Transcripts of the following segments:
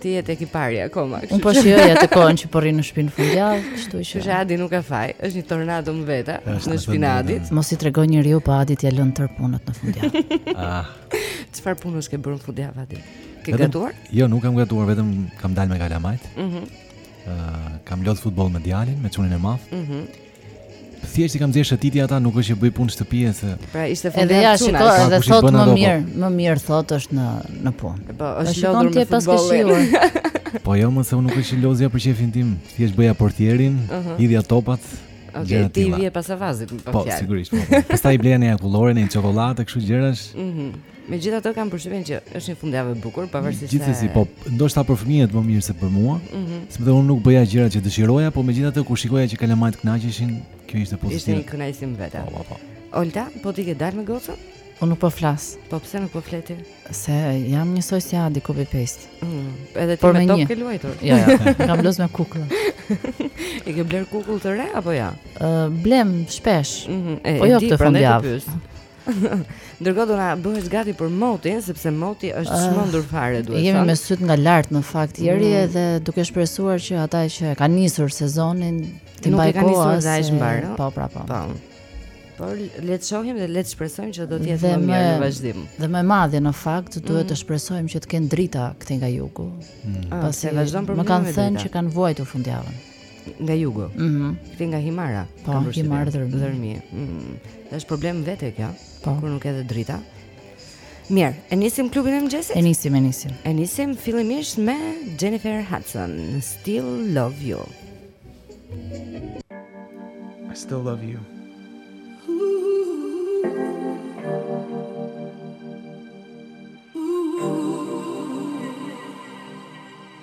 Ti je tek i pari akoma. Unë po shijoj atë kohën që po rri në shpi në fundjavë, kështu që. Që Adi nuk ka faj, është një tornado më veta në shpinë Adit. Mos i tregon njeriu pa Adit ja lën tër punët në fundjavë. Ah. Çfarë punës ke bërë në fundjavë Adi? Ke vetëm, gatuar? Jo, nuk kam gatuar, vetëm kam dalë me kalamajt. Mhm. Mm kam lodh futboll me djalin, me çunin e madh. Mhm. Mm Thjesht i kam nxjerrë shëtitje ata, nuk është që bëj punë shtëpie se. Pra ishte fundi i çunës. Edhe ja shikoj, thotë më mirë, më mirë thotë është në në punë. Po, është lodhur me futbollin. Po jo, më se unë nuk është se lozja për qejfin tim, thjesht bëja portierin, mhm. hidhja topat. Okej, okay, ti vije pas avazit, më po, po fjalë. Po, sigurisht. Po, po. Pastaj bleja një akullore, një çokollatë, kështu gjërash. Mhm. Megjithatë kam përshtypjen që është një fundjavë e bukur, pavarësisht se Gjithsesi, po ndoshta për fëmijët më mirë se për mua, mm -hmm. sepse unë nuk bëja gjërat që dëshiroja, po megjithatë kur shikoja që kalamajt kënaqeshin, kjo ishte pozitive. Ishte një kënaqësi më vete. Po, po, po. Olta, po ti ke dalë me gocën? Po nuk po flas. Po pse nuk po flet ti? Se jam njësoj si Adi copy paste. Mm, edhe ti me top ke luajtur. Jo, jo. Kam lozur me kukull. e ke blerë kukull të re apo jo? Jo? Ë, uh, blejmë shpesh. Mm -hmm. e, po jo këtë fundjavë. Ndërkohë Dona bëhet gati për motin sepse moti është ah, çmendur uh, fare duhet. Jemi me sytë nga lart në fakt Jeri mm. dhe duke shpresuar që ata që e kanë nisur sezonin t'i mbajë koha. Nuk e kanë nisur dhe aq mbarë. Po, pra, po. Po. Por le të shohim dhe le të shpresojmë që do të jetë më mirë në vazhdim. Dhe madje në fakt duhet mm. të shpresojmë që të kenë drita këtej nga jugu. Mm. Ah, Pasi vazhdon për më kanë thënë që kanë vuajtur fundjavën. nga jugu. Mhm. Mm Këtej nga Himara. Po, nga Himara, Dhërmi. Dhërmi. Mm -hmm. Është problem më vete kjo. Po. Kur nuk ke dhe drita. Mirë, e nisim klubin e mëngjesit? E nisim, e nisim. E nisim fillimisht me Jennifer Hudson, Still Love You. I still love you.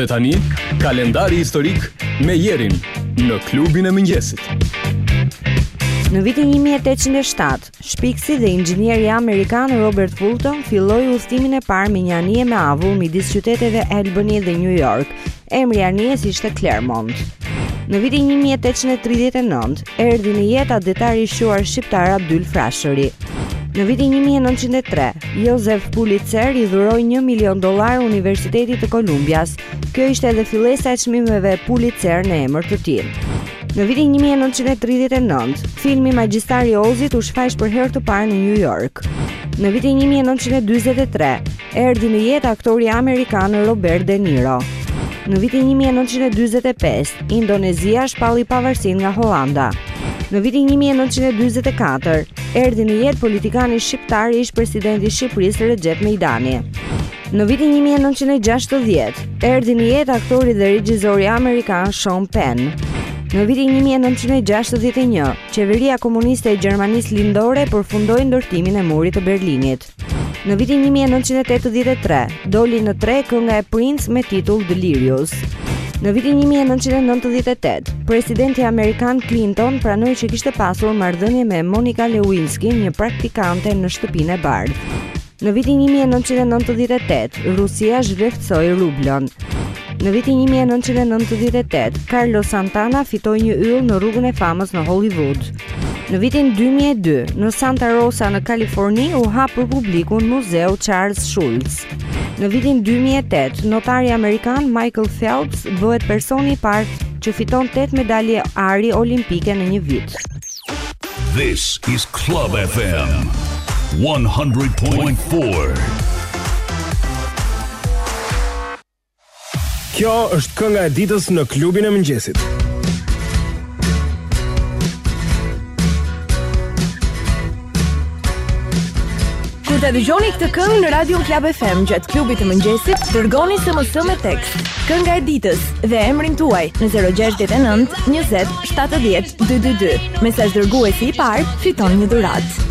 Dhe tani, kalendari historik me Jerin në klubin e mëngjesit. Në vitin 1807, shpikësi dhe inxhinieri amerikan Robert Fulton filloi udhëtimin e parë me një anije me avull midis qyteteve Albany dhe New York, Emri i anijes ishte Clermont. Në vitin 1839 erdhi në jetë atdhetari i shquar shqiptar Abdyl Frashëri. Në vitin 1903, Joseph Pulitzer i dhuroi 1 milion dollarë Universitetit të Kolumbias. Kjo ishte edhe fillesa e çmimeve Pulitzer në emër të tij. Në vitin 1939, filmi Magjistari i Ozit u shfaq për herë të parë në New York. Në vitin 1943, erdhi në jetë aktori amerikan Robert De Niro. Në vitin 1945, Indonezia shpalli pavarësinë nga Holanda. Në vitin 1944, erdhi në jetë politikani shqiptar ish presidenti i Shqipërisë Rexhep Mejdani. Në vitin 1960, erdhi në jetë aktori dhe regjisori amerikan Sean Penn. Në vitin 1961, qeveria komuniste e Gjermanisë Lindore përfundoi ndërtimin e Murit të Berlinit. Në vitin 1983, doli në treg kënga e Prince me titull Delirious. Në vitin 1998, presidenti amerikan Clinton pranoi që kishte pasur marrëdhënie me Monica Lewinsky, një praktikante në Shtëpinë e Bardhë. Në vitin 1998, Rusia zhvleftësoi rublën. Në vitin 1998, Carlos Santana fitoi një yll në rrugën e famës në Hollywood. Në vitin 2002, në Santa Rosa në Kaliforni u hap për publikun Muzeu Charles Schulz. Në vitin 2008, notari amerikan Michael Phelps bëhet personi i parë që fiton 8 medalje ari olimpike në një vit. This is Club FM 100.4. Kjo është kënga e ditës në klubin e mëngjesit. Kur ta dëgjoni këtë këngë në Radio Klab FM gjatë klubit të mëngjesit, dërgoni SMS me tekst. Kënga e ditës dhe emrin tuaj në 069 20 70 222. Mesazh dërguesi i parë, fiton një dhuratë.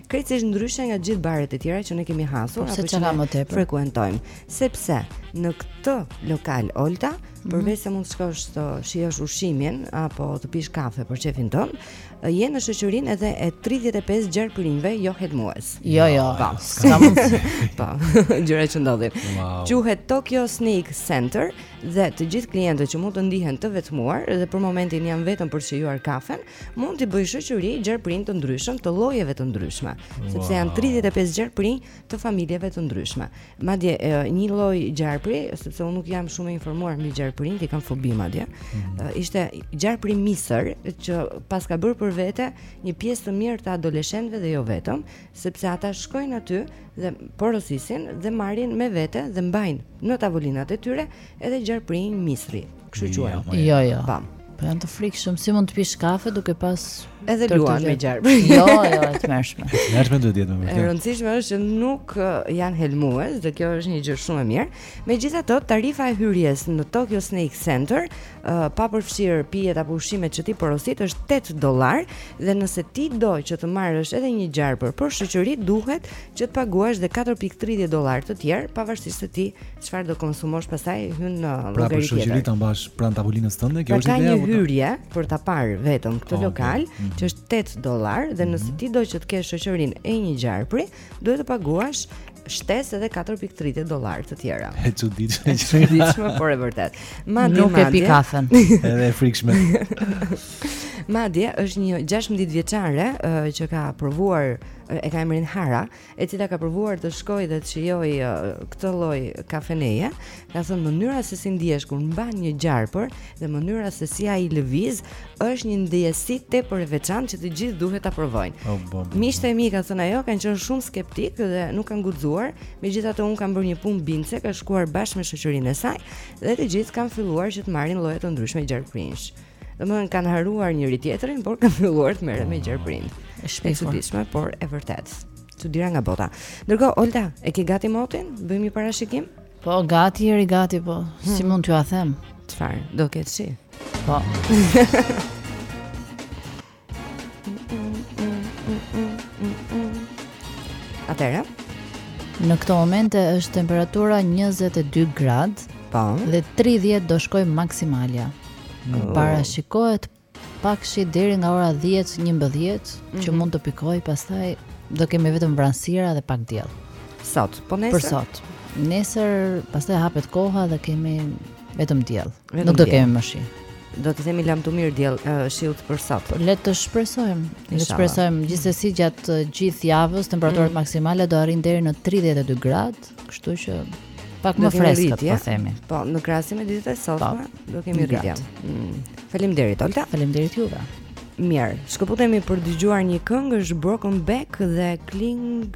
krejtësisht ndryshe nga të gjithë baret e tjera që ne kemi hasur apo që ne më tepër frekuentojmë, sepse në këtë lokal Olta, mhm. përveç se mund të shkosh të shijosh ushqimin apo të pish kafe për qejfin tënd, je në shoqërinë edhe e 35 gjarprinjve jo helmues. Jo, jo. Po. S'ka mundësi. Po. Gjëra që ndodhin. Quhet Tokyo Snake Center dhe të gjithë klientët që mund të ndihen të vetmuar dhe për momentin janë vetëm për të shijuar kafen, mund t'i bëjë shoqëri gjarprinj të ndryshëm, të llojeve të ndryshme, wow. sepse janë 35 gjarprinj të familjeve të ndryshme. Madje një lloj gjarpri, sepse unë nuk jam shumë e informuar mbi gjarprinjtë, i kam fobi madje. Mm -hmm. Ishte gjarpri misër që paska bërë për vete një pjesë të mirë të adoleshentëve dhe jo vetëm, sepse ata shkojnë aty dhe porosisin dhe marrin me vete dhe mbajnë në tavolinat e tyre edhe gjarprinj misri. Kështu jo, quhen. Jo, jo, jo. Pam. Po janë të frikshëm, si mund të pish kafe duke pasë edhe luan me gjarpër. jo, jo, e tmerrshme. Tmerrshme duhet të jetë më. E rëndësishme është që nuk janë helmues dhe kjo është një gjë shumë e mirë. Megjithatë, tarifa e hyrjes në Tokyo Snake Center, uh, pa përfshirë pijet apo ushqimet që ti porosit është 8 dollarë dhe nëse ti do që të marrësh edhe një gjarpër për shoqëri duhet që të paguash dhe 4.30 dollarë të tjerë pavarësisht se ti Çfarë do konsumosh pastaj hyn në pra, llogari tjetër. Pra për shoqëri ta mbash pranë tavolinës tënde, kjo pra, është ideja. Ka një hyrje për ta parë vetëm këtë okay. lokal, mm -hmm. që është 8 dollarë dhe mm -hmm. nëse mhm. ti do që të kesh shoqërinë e një gjarpri, duhet të paguash shtesë edhe 4.30 dollarë të tjera. E çuditshme. E çuditshme, por e vërtetë. Madje nuk e pi kafen. Edhe e frikshme. Madje është një 16 vjeçare që ka provuar e ka emrin Hara, e cila ka provuar të shkojë dhe të shijojë këtë lloj kafeneje, ka thënë mënyra se si ndihesh kur mban një gjarpër dhe mënyra se si ai lëviz është një ndjesi tepër e veçantë që të gjithë duhet ta provojnë. Oh, Miqtë e mi ka thënë ajo kanë qenë shumë skeptikë dhe nuk kanë guxuar, megjithatë unë kam bërë një punë bindëse, ka shkuar bashkë me shoqërinë e saj dhe të gjithë kanë filluar që të marrin lloje të ndryshme gjarpërinjsh. Domethënë kanë harruar njëri-tjetrin, por kanë filluar të merren me gjarpërinj. E çuditshme, por e vërtetë. Çudira nga bota. Ndërkohë, Olta, e ke gati motin? Bëjmë një parashikim? Po, gati, jemi gati, po. Hmm. Si mund t'jua them? Çfarë? Do ketë shi? Po. Atëherë. Në këtë moment është temperatura 22 gradë. Po. Dhe 30 do shkojë maksimalja. Oh. Parashikohet pak shi deri nga ora 10-11 mm -hmm. që mhm. mund të pikojë, pastaj do kemi vetëm vranësira dhe pak diell. Sot, po nesër. Për sot. Nesër pastaj hapet koha dhe kemi vetëm diell. Vetëm Nuk do kemi më shi. Do t'i themi lamtumirë diell, shiut për sot. Le të shpresojmë. Le të shpresojmë gjithsesi gjatë gjithë javës temperaturat mm. maksimale do arrijnë deri në 32 gradë, kështu që pak më freskët po themi. Po, në krahasim me ditët e sotme po, do kemi rritje. Mm. Faleminderit Olta. Faleminderit juve. Mirë, shkëputemi për të dëgjuar një këngë është Broken Back dhe Kling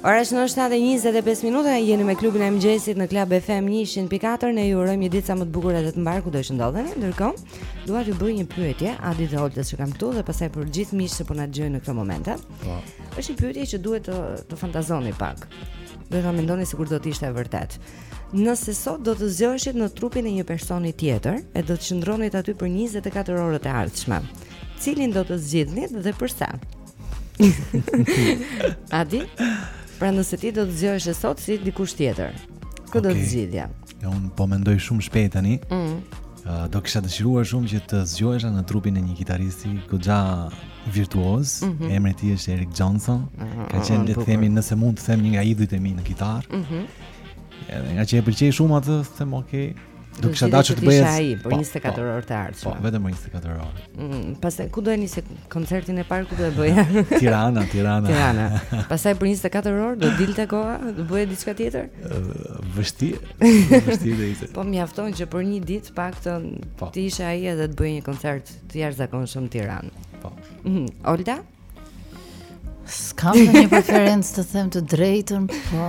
Ora është 7:25 minuta, jeni me klubin e mëngjesit në Club FM 104. Ne ju urojmë një ditë sa më të bukur edhe të mbarë kudo të ndodheni. Ndërkohë, dua t'ju bëj një pyetje, Adit e Oltës që kam këtu dhe pastaj për gjithë miqtë që po na dëgjojnë në këtë moment. Po. Është një pyetje që duhet të të fantazoni pak. Duhet ta mendoni sikur do të ishte e vërtetë. Nëse sot do të zgjoheshit në trupin e një personi tjetër e do të qëndronit aty për 24 orët e ardhshme, cilin do të zgjidhnit dhe përse? Adi? Pra nëse ti do të zgjoheshe sot si dikush tjetër. Kë okay. do të zgjidhja? Ja unë po mendoj shumë shpejt tani. Mm. Uh, do kisha dëshiruar shumë që të zgjohesha në trupin e një gitaristi goxha virtuoz. Mm -hmm. Emri i tij është Eric Johnson. Mm -hmm. Ka qenë le të themi nëse mund të them një nga idhujt e mi në gitarë. Mm -hmm. Edhe ngaqë e pëlqej shumë atë, them ok, Do kisha dashur që të bëhem ai për po, 24 po. orë të ardhshme. Po, vetëm për 24 orë. Mm, pastaj ku do e nisje koncertin e parë ku do e bëja? Tirana, Tirana. Tirana. Pastaj për 24 orë do dilte koha, do bëje diçka tjetër? Vështirë, vështirë të ishte. Po mjafton që për një ditë paktën po. të isha ai edhe të bëj një koncert të jashtëzakonshëm në Tiranë. Po. Mm, Olta? S'kam ndonjë preferencë të them të drejtën, po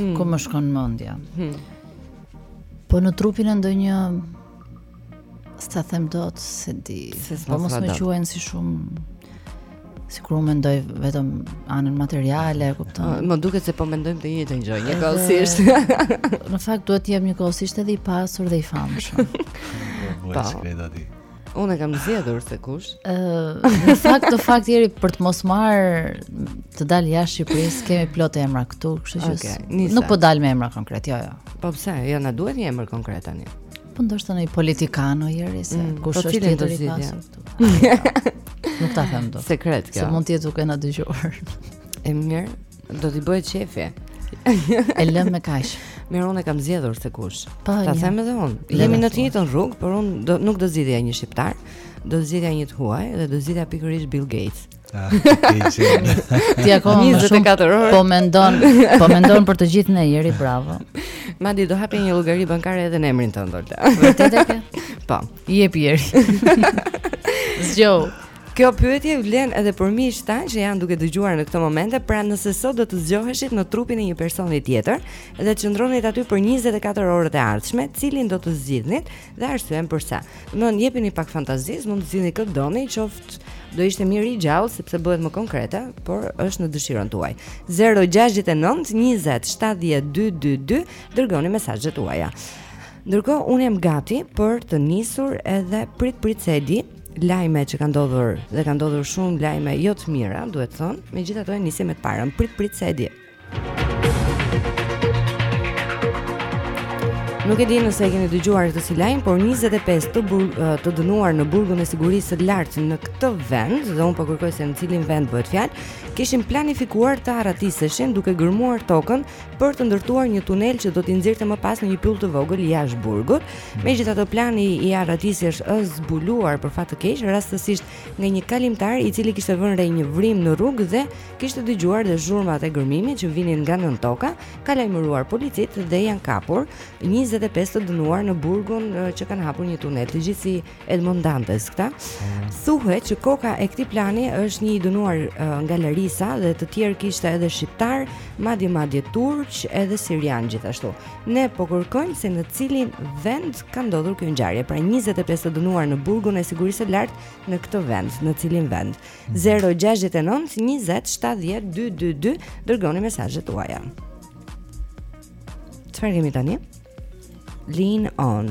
mm. ku më shkon mendja. Mm. Po në trupin e ndonjë, s'ta them dot se di, se po mos më quajnë si shumë, sikur mendoj vetëm anën materiale, e kupton. Më duket se po mendojmë të njëjtën gjë, njëkohësisht. në fakt, duhet të jem njëkohësisht edhe i pasur dhe i famshëm. shumë. Po, po, po, Unë e kam zgjedhur se kush. Ë, uh, në fakt në fakt Jeri për të mos marr të dal jashtë Shqipërisë, kemi plot emra këtu, kështu që okay, nuk po dal me emra konkret, jo, jo. Po pse? Jo, na duhet një emër konkret tani. Po ndoshta ndonjë politikan o Jeri se mm, kush po është tjetër i pasur këtu. Nuk ta them dot. Sekret kjo. Se mund të jetë duke na dëgjuar. E mirë, Do t'i bëhet qejfi. e lëm me kaq. Mirë, unë e kam zgjedhur se kush. Po, Ta them edhe unë. Jemi në të njëjtën rrugë, por unë do, nuk do zgjidhja një shqiptar, do zgjidhja një të huaj dhe do zgjidhja pikërisht Bill Gates. Ah, Ti akoma më shumë po mendon, po mendon për të gjithë ne Jeri, bravo. Madje do hap një llogari bankare edhe në emrin tënd, Olta. Vërtet e ke? Po. Jep Jeri. Zgjohu. Kjo pyetje vlen edhe për miqtë tanë që janë duke dëgjuar në këto momente, pra nëse sot do të zgjoheshit në trupin e një personi tjetër dhe të qëndronit aty për 24 orët e ardhshme, cilin do të zgjidhnit dhe arsyen përse. Ndaj jepini pak fantazisë, mund të zgjidhni kë të doni, qoftë do ishte mirë i gjallë sepse bëhet më konkrete, por është në dëshirën tuaj. 069 20 70 222 dërgoni mesazhet tuaja. Ndërkohë unë jam gati për të nisur edhe prit prit se e di lajme që ka ndodhur dhe ka ndodhur shumë lajme jo të mira, duhet thënë. Megjithatë e nis me të parën. Prit prit se e di. Nuk e di nëse e keni dëgjuar këtë si lajm, por 25 të bur, të dënuar në burgun e sigurisë së lartë në këtë vend, dhe unë po kërkoj se në cilin vend bëhet fjalë, kishin planifikuar të arratiseshin duke gërmuar tokën për të ndërtuar një tunel që do t'i nxirrte më pas në një pyll të vogël jashtë burgut. Hmm. Megjithatë plani i arratisjes është zbuluar për fat të keq, rastësisht nga një kalimtar i cili kishte vënë re një vrim në rrugë dhe kishte dëgjuar dhe zhurmat e gërmimit që vinin nga nën toka, ka lajmëruar policitë dhe janë kapur 25 të dënuar në burgun që kanë hapur një tunel. Të gjithë si Edmond Dantes këta. Thuhet që koka e këtij plani është një i dënuar nga Larisa dhe të tjerë kishte edhe shqiptar, madje madje turq, edhe sirian gjithashtu. Ne po kërkojmë se në cilin vend ka ndodhur kjo ngjarje. Pra 25 të dënuar në burgun e sigurisë së lartë në këtë vend, në cilin vend? 069 20 70 222 dërgoni mesazhet tuaja. Çfarë kemi tani? Lean on.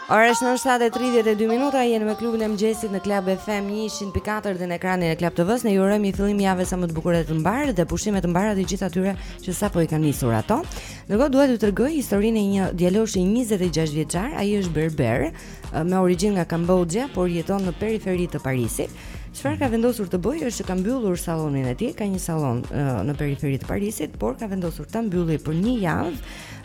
Ora është në 7:32 minuta, jeni me klubin e mëngjesit në Club FM 104 dhe në ekranin e Club TV-s. Ne ju urojmë një fillim jave sa më të bukur dhe të mbarë dhe pushime të mbara të gjithë atyre që sapo i kanë nisur ato. Ndërkohë dua t'ju tregoj historinë e një djaloshi 26 vjeçar, ai është berber, me origjinë nga Kamboxhia, por jeton në periferi të Parisit. Çfarë ka vendosur të bëjë është që ka mbyllur sallonin e tij, ka një sallon në periferi të Parisit, por ka vendosur ta mbyllë për një javë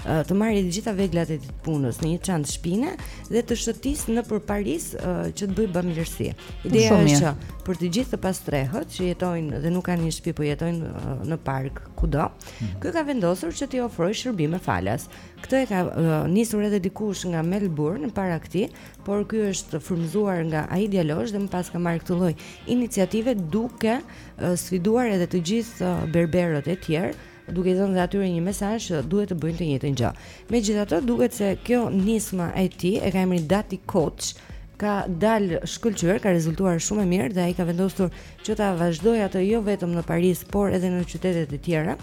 të marrë të gjitha veglat e tij të punës në një çantë shpine dhe të shëtisë nëpër Paris që të bëjë bamirësi. Ideja është që për të gjithë të pastrehët që jetojnë dhe nuk kanë një shpi por po jetojnë në park kudo, hmm. ky ka vendosur që t'i ofrojë shërbime falas. Këtë e ka uh, nisur edhe dikush nga Melbourne para këtij, por ky është frymëzuar nga ai djalosh dhe më pas ka marrë këtë lloj iniciative duke uh, sfiduar edhe të gjithë uh, berberët e tjerë duke i dhënë dhe atyre një mesazh që duhet të bëjnë të njëjtën gjë. Megjithatë, duket se kjo nisma e tij e ka emrin Dati Koç, ka dalë shkëlqyer, ka rezultuar shumë e mirë dhe ai ka vendosur që ta vazhdojë atë jo vetëm në Paris, por edhe në qytetet e tjera.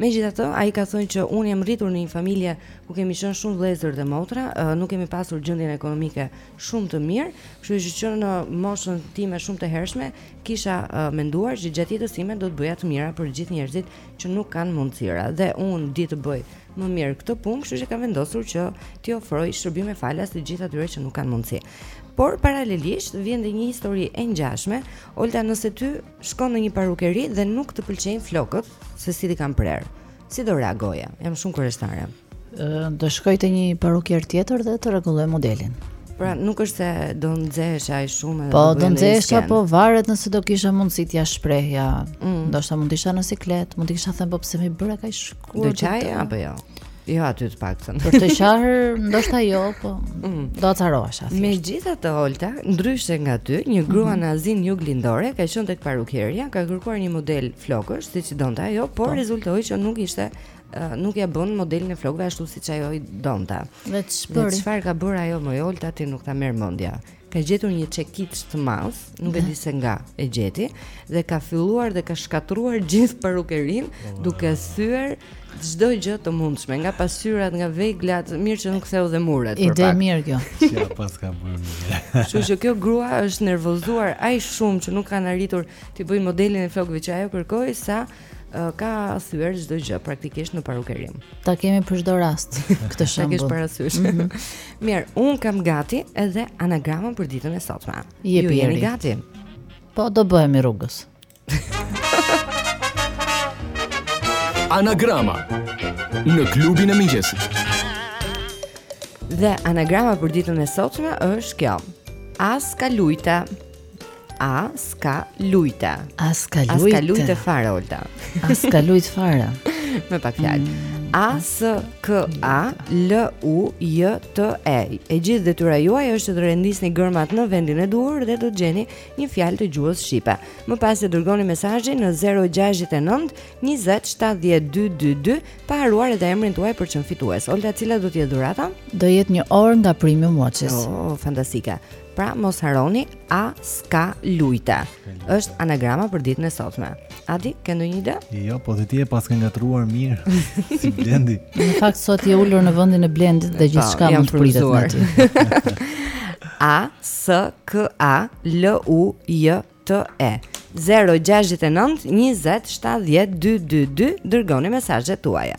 Megjithatë, ai ka thënë që unë jam rritur në një familje ku kemi qenë shumë vëllezër dhe motra, nuk kemi pasur gjendjen ekonomike shumë të mirë, kështu që që në moshën time shumë të hershme Kisha uh, menduar që gjatë jetës sime do të bëja të mira për gjithë njerëzit që nuk kanë mundësira dhe unë di të bëj më mirë këtë punë, kështu që kam vendosur që t'i ofroj shërbime falas të gjithë atyre që nuk kanë mundësi. Por paralelisht vjen dhe një histori e ngjashme, Olta nëse ty shkon në një parukeri dhe nuk të pëlqejnë flokët se si t'i kanë prerë. Si do reagoje? Jam shumë kureshtare. Do shkoj te një parukier tjetër dhe të rregulloj modelin. Pra nuk është se do nxehesh aq shumë edhe po do nxehesh apo varet nëse do kisha mundësi t'ia shprehja. Mm. Ndoshta mund të isha në siklet, mund të kisha thënë po pse më bëra kaq shkurt. Do qaje apo jo? Jo aty të paktën. Për të qarë, ndoshta jo, po mm. do acarohesh aty. Megjithatë Olta, ndryshe nga ty, një grua mm -hmm. në Azinë Juglindore ka qenë tek parukeria, ka kërkuar një model flokësh siç donte ajo, por po. rezultoi që nuk ishte uh, nuk ja bën modelin e flokëve ashtu siç ajo i donte. Dhe çfarë ka bërë ajo moj Olta ti nuk ta merr mendja. Ka gjetur një çekiç të madh, nuk e di se nga e gjeti dhe ka filluar dhe ka shkatruar gjithë parukerinë oh, duke thyer çdo gjë të mundshme, nga pasyrat, nga veglat, mirë që nuk theu dhe muret. Ide e mirë kjo. Ja paska bërë. Kështu që kjo grua është nervozuar aq shumë që nuk kanë arritur T'i bëjnë modelin e flokëve që ajo kërkoi sa ka thyer çdo gjë praktikisht në parukeri. Ta kemi për çdo rast këtë shembull. Ta kesh parasysh. Mm -hmm. Mirë, un kam gati edhe anagramën për ditën e sotme. Je Ju jeni gati? Po do bëhemi rrugës. Anagrama në klubin e mëngjesit. Dhe anagrama për ditën e sotme është kjo. A ska lujte. A ska lujte. A ska lujte. A ska lujte fare Olta. A ska lujt fare. Me pak fjalë. Mm. A S K A L U J T E. E gjithë detyra juaj është të rendisni gërmat në vendin e duhur dhe do të gjeni një fjalë të gjuhës shqipe. Më pas e dërgoni mesazhin në 069 20 70 222 pa haruar edhe emrin tuaj për të qenë fitues. Olta, cila do të jetë dhurata? Do jetë një orë nga Premium Watches. Oh, fantastike. Pra mos haroni a ska lujte. Është anagrama për ditën e sotme. Adi, ke ndonjë ide? Jo, po dhe ti e paske ngatruar mirë si Blendi. Në fakt sot je ulur në vendin e Blendit dhe po, gjithçka mund të pritet nga ti. A S K A L U J T E 069 20 70 222 dërgoni mesazhet tuaja.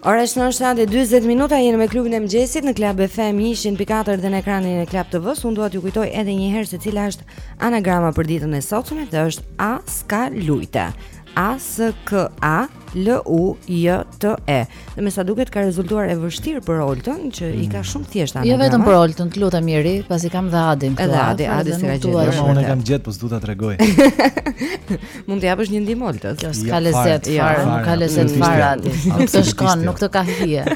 Ora është 7:40 minuta jemi me klubin e mëngjesit në Club FM 104 dhe në ekranin e Club TV-s. Unë dua t'ju kujtoj edhe një herë se cila është anagrama për ditën e sotme, dhe është A ska lujte. A S K A L U J T E. Dhe me sa duket ka rezultuar e vështirë për Oltën që i ka mm. shumë thjeshta anagramat. Jo vetëm për Oltën, të lutem Miri, pasi kam dhe Adin këtu. Edhe Adi, Adi s'e ka gjetur. Jo, unë kam gjetë, po s'do ta tregoj. Mund të japësh një ndihmë Oltës. Jo s'ka lezet fare, nuk ka lezet fare Adi. Nuk të shkon, nuk të ka hije.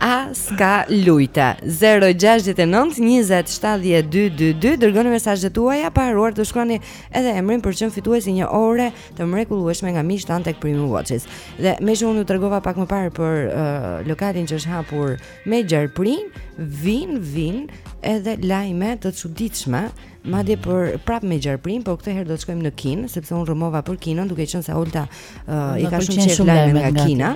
A ska lujte 069 20 70 222 dërgoni mesazhet tuaja pa haruar të shkruani edhe emrin për të qenë fitues i një ore të mrekullueshme nga miqtë tanë tek Premium Watches. Dhe meqë unë ju tregova pak më parë për uh, lokalin që është hapur me gjerprin, vin vin edhe lajme të çuditshme madje për prap me gjerprin, por këtë herë do të shkojmë në Kinë, sepse unë gërmova për Kinën, duke qenë se Olta uh, i ka shumë qejf lajmet nga Kina.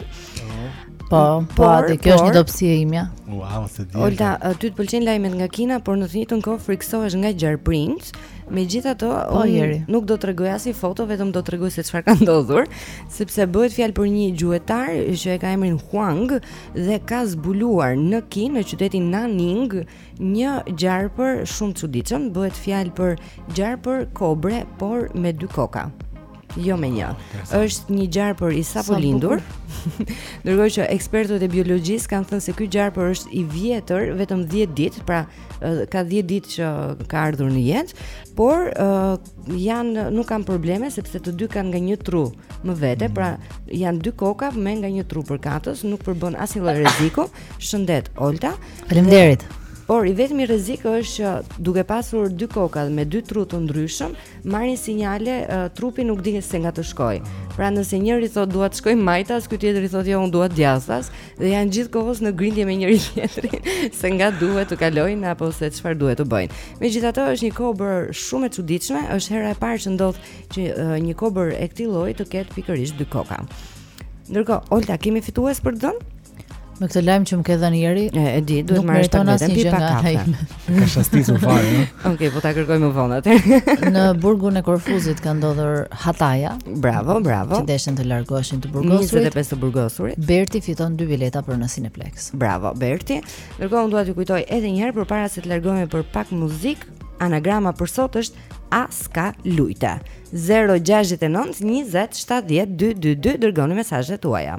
Po, po, atë kjo është një dobësi e imja. Wow, s'e di. Olta, ty të pëlqejnë lajmet nga Kina, por në të njëjtën kohë friksohesh nga gjerprinjtë. Megjithatë, po, unë nuk do të tregoj asnjë foto, vetëm do të tregoj se çfarë ka ndodhur, sepse bëhet fjalë për një gjuetar që e ka emrin Huang dhe ka zbuluar në Kinë, në qytetin Nanning, një gjarpër shumë të çuditshëm, bëhet fjalë për gjarpër kobre, por me dy koka. Jo me një. Është një gjarpër i sapolindur. Ndërkohë që ekspertët e biologjisë kanë thënë se ky gjarpër është i vjetër vetëm 10 ditë, pra ka 10 ditë që ka ardhur në jetë, por uh, janë nuk kanë probleme sepse të dy kanë nga një tru më vete, mm. pra janë dy koka me nga një tru përkatës, nuk përbën asnjë lloj rreziku. Shëndet Olta. Faleminderit. Por i vetmi rrezik është që duke pasur dy koka me dy tru të ndryshëm, marrin sinjale uh, trupi nuk dihet se nga të shkojë. Pra nëse njëri thotë dua të shkoj majtas, ky tjetri thotë jo unë dua djathtas dhe janë gjithë kohës në grindje me njëri-tjetrin se nga duhet të kalojnë apo se çfarë duhet të bëjnë. Megjithatë është një kobër shumë e çuditshme, është hera e parë që ndodh që uh, një kobër e këtij lloji të ketë pikërisht dy koka. Ndërkohë, Olta, kemi fitues për të dhënë? Me këtë lajm që më ke dhënë Jeri, e, e di, duhet të marrësh pak veten pi pak kafe. Ka shastisur fare, ëh. Okej, po ta kërkoj më vonë atë. Në burgun e Korfuzit ka ndodhur hataja. Bravo, bravo. Që deshën të largoheshin të burgosurit. 25 të burgosurit. Berti fiton dy bileta për në Cineplex. Bravo, Berti. Ndërkohë unë dua t'ju kujtoj edhe një herë përpara se të largohemi për pak muzikë, anagrama për sot është Aska Lujte. 069 20 70 222 dërgoni mesazhet tuaja.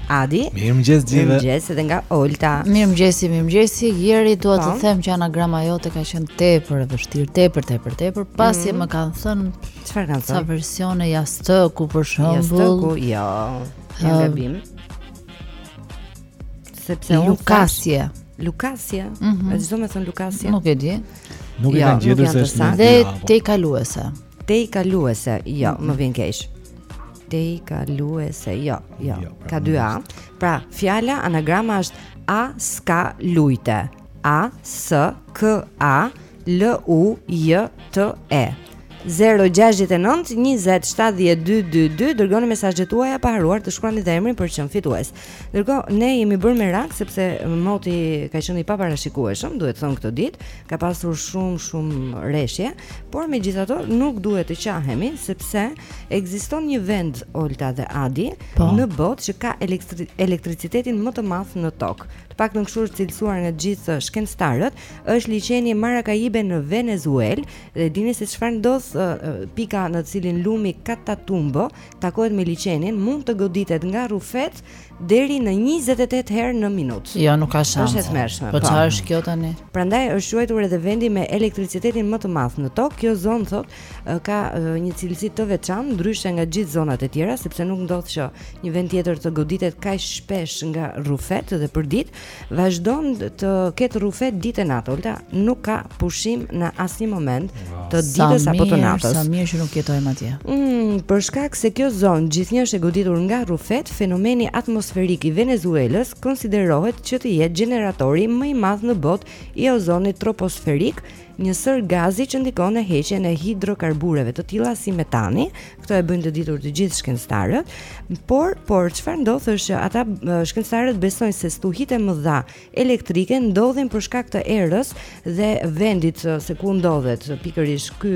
Adi. Mirëmëngjes Xhive. Mirëmëngjes edhe nga Olta. Mirëmëngjesi, mirëmëngjesi. Jeri dua të po. them që anagrama jote ka qenë tepër e vështirë, tepër, tepër, tepër, pasi mm -hmm. më kanë thënë çfarë kanë thënë? Sa versione jastëku për shembull? Jastëku, jo. Ja gabim. Sepse Lukasje. Lukasje. Mm -hmm. Ça do me thënë Lukasje? Nuk e di. Nuk e jo, kanë gjetur se është. Dhe tejkaluese. Tejkaluese. Jo, mm -hmm. më vjen keq. Tejkaluese jo, jo, jo pra, ka dy a. Pra, fjala anagrama është a ska lujte. A s k a l u j t e. 069 20 70 222 dërgoni mesazhet tuaja pa harruar të shkruani dhe emrin për të qenë fitues. Ndërkohë ne jemi bërë merak sepse moti ka qenë i paparashikueshëm, duhet thënë këto ditë, ka pasur shumë shumë reshje, por megjithatë nuk duhet të qahemi sepse ekziston një vend Olta dhe Adi po. në botë që ka elektri elektricitetin më të madh në tokë. Të paktën kështu është cilësuar nga gjithë shkencëtarët, është liqeni Maracaibo në Venezuelë dhe dini se çfarë ndodh pika në të cilin lumi Catatumbo takohet me liqenin mund të goditet nga rrufet deri në 28 herë në minutë. Jo, nuk ka shans. Është e tmerrshme. Po, po. çfarë është kjo tani? Prandaj është quajtur edhe vendi me elektricitetin më të madh në tokë. Kjo zonë thotë ka një cilësi të veçantë ndryshe nga gjithë zonat e tjera sepse nuk ndodh që një vend tjetër të goditet kaq shpesh nga rrufet dhe përditë. Vazhdon të ketë rrufe ditë e natë, Olta, nuk ka pushim në asnjë moment të ditës apo të natës. Sa mirë që nuk jetojmë atje. Mm, për shkak se kjo zonë gjithnjë është e goditur nga rrufet, fenomeni atmosferik i Venezuelës konsiderohet që të jetë gjeneratori më i madh në botë i ozonit troposferik një sërë gazi që ndikon në heqjen e hidrokarbureve të tilla si metani. Këto e bëjnë të ditur të gjithë shkencëtarët, por por çfarë ndodh është që ata shkencëtarët besojnë se stuhitë e mëdha elektrike ndodhin për shkak të erës dhe vendit se ku ndodhet pikërisht ky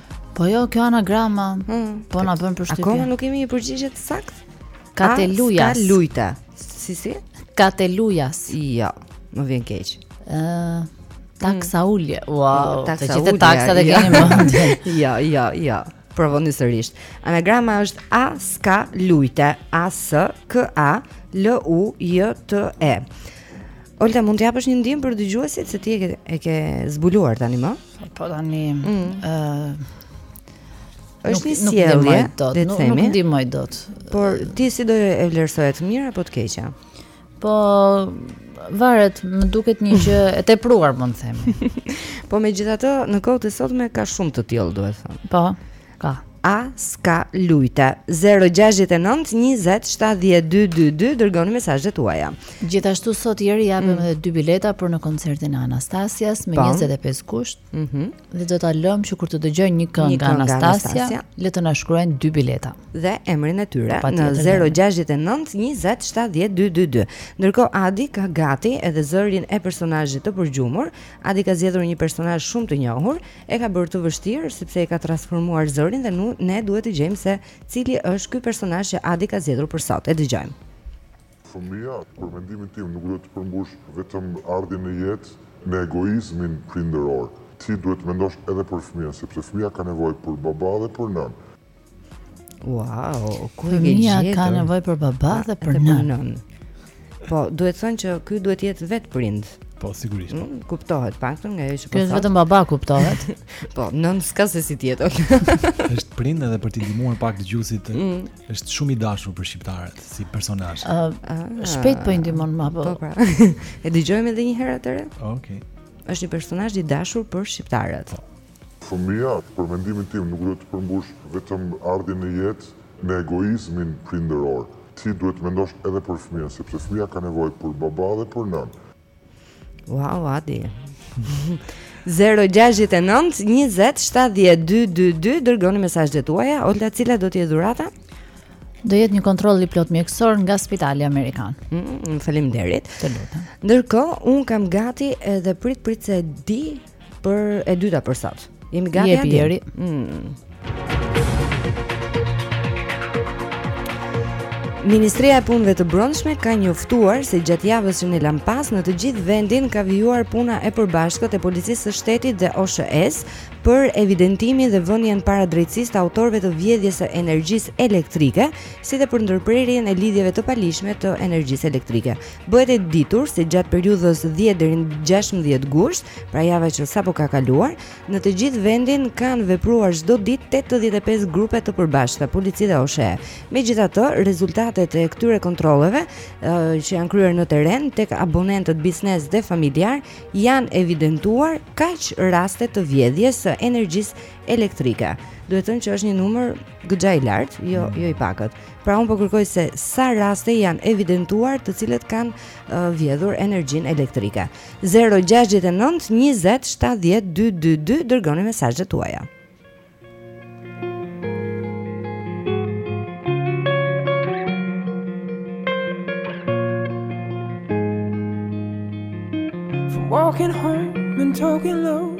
Po jo, kjo anagrama mm. po na bën përshtypje. Akoma nuk kemi një përgjigje të saktë. Katelujas. Ka lujta. Si si? Katelujas. Jo, më vjen keq. Ë uh, taksa mm. ulje. Wow, taksa të gjitha taksat e keni mendjen. Jo, jo, jo. Provoni sërish. Anagrama është aska lujte. A S K A L U J T E. Olta mund të japësh një ndihmë për dëgjuesit se ti e ke e ke zbuluar tani më? Po tani, ë është një sjellje, le të themi. Nuk ndihmoj dot. Por ti si do e vlerësoje të mirë apo të keqe? Po varet, më duket një gjë e tepruar, mund të themi. po megjithatë, në kohët e sotme ka shumë të tillë, duhet të them. Po. Ka. Aska lujte. 069 20 70 222 dërgoni mesazhet tuaja. Gjithashtu sot Jeri japim mm. edhe dy bileta për në koncertin e Anastasias me 25 gusht. Mhm. Mm dhe do ta lëmë që kur të dëgjojnë një këngë nga Anastasia, Anastasia, le të na shkruajnë dy bileta dhe emrin e tyre në 069 20 70 222. Ndërkohë Adi ka gati edhe zërin e personazhit të përgjumur. Adi ka zgjedhur një personazh shumë të njohur. e ka bërë të vështirë sepse i ka transformuar zërin dhe nu, ne duhet të gjejmë se cili është ky personazh që Adi ka zgjedhur për sot. E dëgjojmë. Fëmija, për mendimin tim, nuk duhet të përmbushë vetëm ardhjen në jetë në egoizmin prindëror. Ti duhet të mendosh edhe për fëmijën, sepse fëmija ka nevojë për baba dhe për nënë. Wow, ku e ke gjetur? Fëmija ka nevojë për baba dhe për nënë. Po, duhet thënë që ky duhet të jetë vetë prind. Po sigurisht. Po. Mm, kuptohet të paktën nga ajo që po. Kjo është vetëm baba kuptohet. po, nënë s'ka se si tjetër. është prind edhe për t'i ndihmuar pak dëgjuesit. Mm. Është shumë i dashur për shqiptarët si personazh. Uh, ah, shpejt po i ndihmon më apo. Po pra. e dëgjojmë edhe një herë atëherë? Okej. Okay. Është një personazh i dashur për shqiptarët. Po. Fëmija, për mendimin tim, nuk duhet të përmbushë vetëm ardhjen në jetë me egoizmin prindëror. Ti duhet të mendosh edhe për fëmijën, sepse fëmija ka nevojë për baba dhe për nënë. Wow, Adi. 069 20 70 222 dërgoni mesazhet tuaja. Olta, cila do të jetë dhurata? Do jetë një kontroll i plotë mjekësor nga Spitali Amerikan. Mm, Faleminderit. Të lutem. Ndërkohë, unë kam gati edhe prit prit se di për e dyta për sot. Jemi gati, Adi? Jepi jeri. Mm. Ministria e Punëve të Brendshme ka njoftuar se gjatë javës që ne lamë pas në të gjithë vendin ka vijuar puna e përbashkët e Policisë së Shtetit dhe OSHEE-së për evidentimin dhe vënien para drejtësisë të autorëve të vjedhjes së energjisë elektrike, si dhe për ndërprerjen e lidhjeve të paligjshme të energjisë elektrike. Bëhet e ditur se gjatë periudhës 10 deri në 16 gusht, pra java që sapo ka kaluar, në të gjithë vendin kanë vepruar çdo ditë 85 grupe të përbashkëta polici dhe OSHEE. Megjithatë, rezultatet e këtyre kontrolleve që janë kryer në terren tek abonentët biznes dhe familjarë janë evidentuar kaq raste të vjedhjes së energjisë elektrike. Duhet thënë që është një numër goxha i lartë, jo jo i pakët. Pra unë po kërkoj se sa raste janë evidentuar të cilat kanë uh, vjedhur energjinë elektrike. 069 20 70 222 dërgoni mesazhet tuaja. From walking home and talking low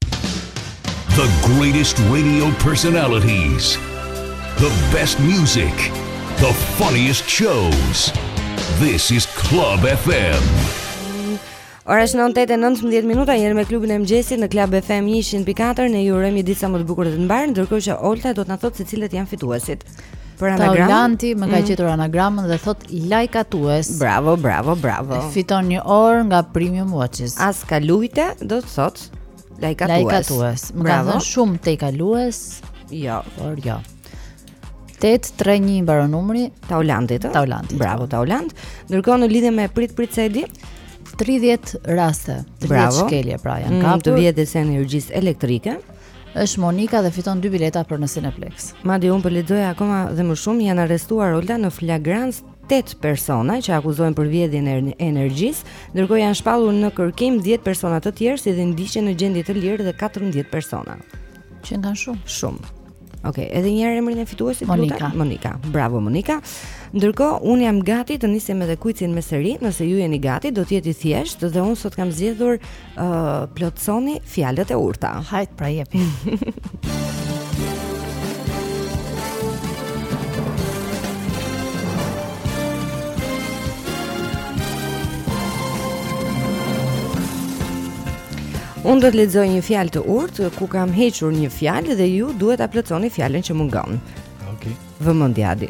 The greatest radio personalities. The best music. The funniest shows. This is Club FM. Ora është 9:19 minuta, jemi me klubin e mëngjesit në Club FM 104. Ne ju urojmë një ditë sa më të bukur dhe të mbarë, ndërkohë që Olta do të na thojë se cilët janë fituesit. Për anagramën. Taulanti më ka mm. gjetur anagramën dhe thotë lajkatues. Bravo, bravo, bravo. Fiton një orë nga Premium Watches. As ka lujte, do të thotë është lajkatues. Lajkatues. Më ka thënë shumë tejkalues. Jo, por jo. 831 mbaron numri i Taulandit, ë? Taulandit. Bravo Tauland. Ndërkohë në lidhje me prit prit se di 30 raste, 30 Bravo. shkelje pra janë mm, kapur. Të vjedhjes së energjisë elektrike. Është Monika dhe fiton dy bileta për në Cineplex. Madje un po lexoj akoma dhe më shumë janë arrestuar Olta në flagrancë tetë persona që akuzohen për vjedhjen e energjisë, ndërkohë janë shpallur në kërkim 10 persona të tjerë si dhe ndiqen në gjendje të lirë dhe 14 persona. Që kanë shumë. Shumë. Okej, edhe një herë emrin e fituesit Monika. Monika. Bravo Monika. Ndërkohë un jam gati të nisim edhe kuizin me seri, nëse ju jeni gati, do të jetë i thjeshtë dhe un sot kam zgjedhur uh, plotësoni fjalët e urta. Hajt pra jepi. Unë do të lexoj një fjalë të urtë ku kam hequr një fjalë dhe ju duhet ta plotësoni fjalën që mungon. Okej. Vëmendje Adi.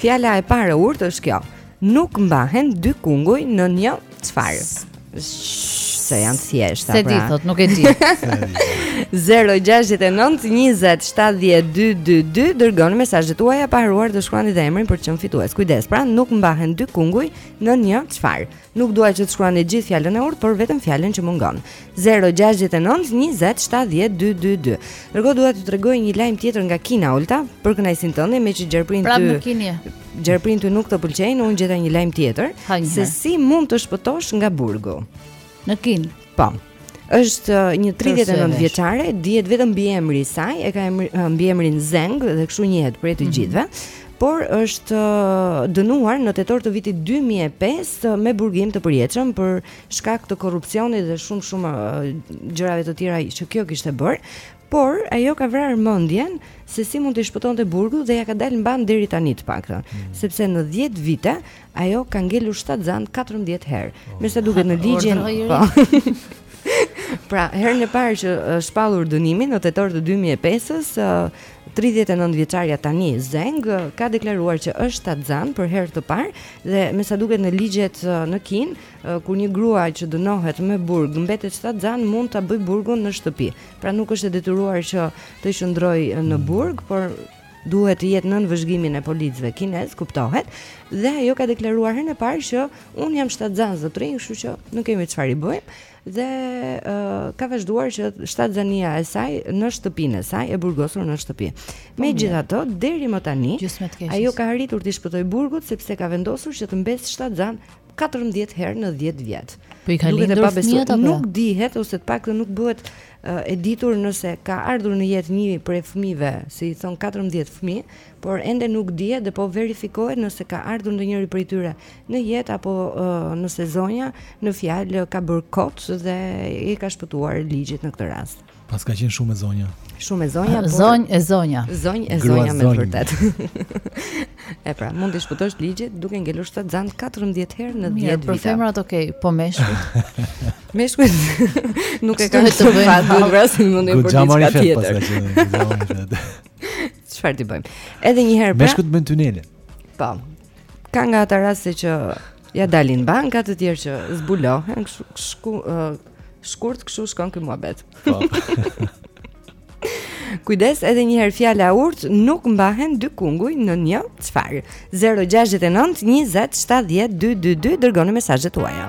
Fjala e parë e urtë është kjo. Nuk mbahen dy kunguj në një çfarë? Se janë të thjeshta. Se pra. Adi thot, nuk e di. 069 20 70 222 dërgoni mesazhet tuaja pa harruar të shkruani dhe emrin për të qenë fitues. Kujdes, pra nuk mbahen dy kunguj në një çfarë. Nuk dua që të shkruani gjithë fjalën e urtë, por vetëm fjalën që mungon. Zero gjashtëdhjetë e nëntë njëzet shtatëdhjetë dy dy dy. Ndërkohë dua t'ju tregoj një lajm tjetër nga Kina Olta për kënaqësinë tënde, meqë gjarpërinjtë. Prapë në Kinë. Gjarpërinjtë nuk të pëlqejnë, unë gjeta një lajm tjetër se si mund të shpëtosh nga burgu. Në Kinë. Po. Është uh, një 39 vjeçare, dihet vetëm mbiemri i saj, e ka emri, uh, mbiemrin Zeng dhe kështu njihet prej të mhm. gjithëve. Mm -hmm por është uh, dënuar në tetor të vitit 2005 uh, me burgim të përjetshëm për shkak të korrupsionit dhe shumë shumë gjërave të tjera që kjo kishte bërë, por ajo ka vrarë mendjen se si mund t'i shpëtonte burgut dhe ja ka dalë mbanë deri tani të paktën, mm. sepse në 10 vite ajo ka ngelur shtatzan 14 herë. Oh. Me sa duket në ligjin. Po. pra, herën e parë që është shpallur dënimin në tetor të 2005-s, 39 vjeçarja tani Zeng ka deklaruar që është shtatzan për herë të parë dhe me sa duket në ligjet në Kinë Kur një grua që dënohet me burg mbetet shtatzan mund ta bëj burgun në shtëpi. Pra nuk është e detyruar që të qëndrojë në mm. burg, por duhet të jetë nën vëzhgimin e policëve kinez, kuptohet, dhe ajo ka deklaruar herën e parë që un jam shtatzan zotërinj, kështu që nuk kemi çfarë i bëjmë dhe uh, ka vazhduar gjithë shtatzania e saj në shtëpinë e saj e burgosur në shtëpi. Po, Megjithatë, deri më tani ajo ka arritur t'i shpëtojë burgut sepse ka vendosur që të mbesë shtatzan 14 herë në 10 vjet. Po i ka lindur fëmijët apo? Nuk dihet ose të paktën nuk bëhet e ditur nëse ka ardhur në jetë një prej fëmijëve, si i thonë 14 fëmijë, por ende nuk dihet dhe po verifikohet nëse ka ardhur ndonjëri prej tyre në jetë apo uh, nëse zonja në fjalë ka bërë kot dhe i ka shpëtuar ligjit në këtë rast. Paska qenë shumë e zonja. Shumë e zonja, por zonjë e zonja. Zonjë e zonja me vërtetë. e pra, mund t'i shpëtosh ligjit duke ngelur shtatzënë 14 herë në 10 vite. Për femrat okay, po meshkujt. meshkujt nuk e kanë këtë fat, duhet të vrasin mendjen për diçka tjetër. Çfarë t'i bëjmë? Edhe një herë pra. Meshkujt bëjnë tunele. Po. Ka nga ata raste që Ia dalin mbanë, ka të tjerë që zbulohen kështu shku uh, shkurt kështu shkon ky muhabet. Po. Kujdes, edhe një herë fjala e urtë nuk mbahen dy kunguj në një çfarë. 069 20 70 222 dërgoni mesazhet tuaja.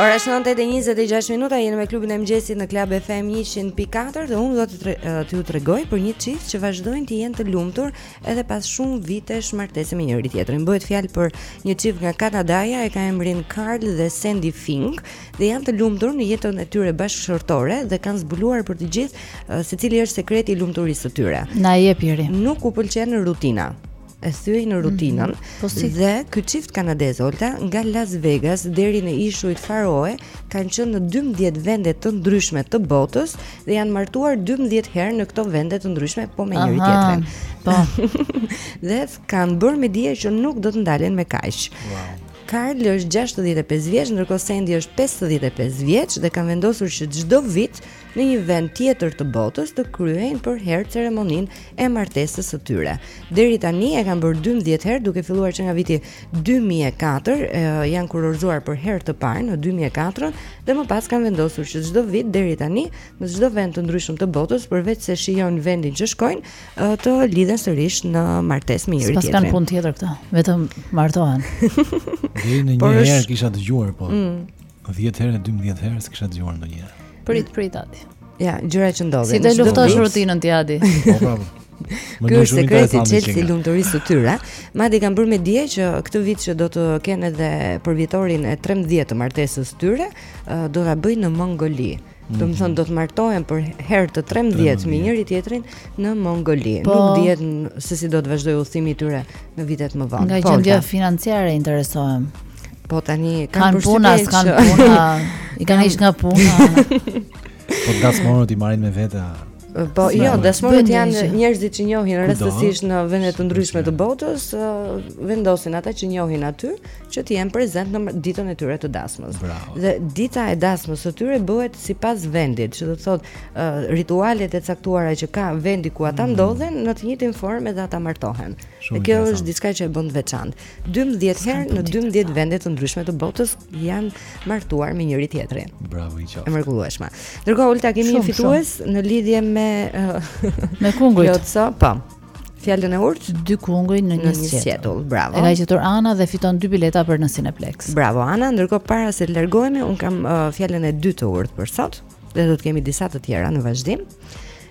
Ora është 9:26 minuta, jemi me klubin e mëngjesit në Club FM 104 dhe unë do të tre, t'ju tregoj për një çift që vazhdojnë të jenë të lumtur edhe pas shumë vitesh martese me njëri tjetrin. Bëhet fjalë për një çift nga Kanadaja, e ka emrin Carl dhe Sandy Fink. dhe janë të lumtur në jetën e tyre bashkëshortore dhe kanë zbuluar për të gjithë se cili është sekreti i lumturisë së tyre. Na jep, Iri. Nuk u pëlqen rutina e thyejnë rutinën. Mm -hmm. po si? Dhe ky çift kanadez Olta nga Las Vegas deri në ishujt Faroe kanë qenë në 12 vende të ndryshme të botës dhe janë martuar 12 herë në këto vende të ndryshme po me njëri tjetrin. Po. dhe kanë bërë me dije që nuk do të ndalen me kaq. Wow. Karl është gjashtëdhjetë e pesë vjeç, ndërkohë Sendi është pesëdhjetë e pesë vjeç dhe kanë vendosur që çdo vit në një vend tjetër të botës të kryejnë përherë ceremoninë e martesës së tyre. Deri tani e kanë bërë 12 herë, duke filluar që nga viti 2004, e, janë kurorëzuar për herë të parë në 2004 dhe më pas kanë vendosur që çdo vit deri tani në çdo vend të ndryshëm të botës, përveç se shijojnë vendin që shkojnë, të lidhen sërish në martesë me njëri tjetrin. S'paskan punë tjetër këta, vetëm martohen. Deri në një herë kisha dëgjuar po. 10 mm. herë, 12 herë s'kisha dëgjuar ndonjëherë. Prit, prit aty. Ja, gjëra që ndodhin. Si ta luftosh rutinën ti Adi? Po, po. Ky është sekreti çelësi i lumturisë së tyre. Madje kanë bërë me dije që këtë vit që do të kenë edhe përvjetorin e 13 të martesës së tyre, do ta bëjnë në Mongoli. Mm -hmm. Domethënë do të martohen për herë të 13 me njëri tjetrin në Mongoli. Po, Nuk dihet se si do të vazhdojë udhëtimi i tyre në vitet më vonë. Nga gjendja financiare interesohem. Po tani kanë, kanë punë, kanë punë. I kanë ikur nga puna. po dasmorët i marrin me vete Po, jo, dasmorët janë njerëzit që njohin rastësisht në vende të ndryshme të botës, vendosin ata që njohin aty që të jenë prezent në ditën e tyre të dasmës. Bravo. Dhe dita e dasmës së tyre bëhet sipas vendit, që do të thotë ritualet e caktuara që ka vendi ku ata mm. ndodhen në të njëjtën formë edhe ata martohen. Dhe kjo është diçka që e bën të veçantë. 12 herë në 12 vende të ndryshme të botës janë martuar me njëri tjetrin. Bravo u qoftë. E mrekullueshme. Ndërkohë Olta kemi një fitues në lidhje me uh, me kungujt. Lotso, po. Fjalën e urtë, dy kunguj në një sjetull. Bravo. E ka gjetur Ana dhe fiton dy bileta për në Cineplex. Bravo Ana, ndërkohë para se të largohemi, un kam uh, fjalën e dytë të urtë për sot dhe do të kemi disa të tjera në vazhdim.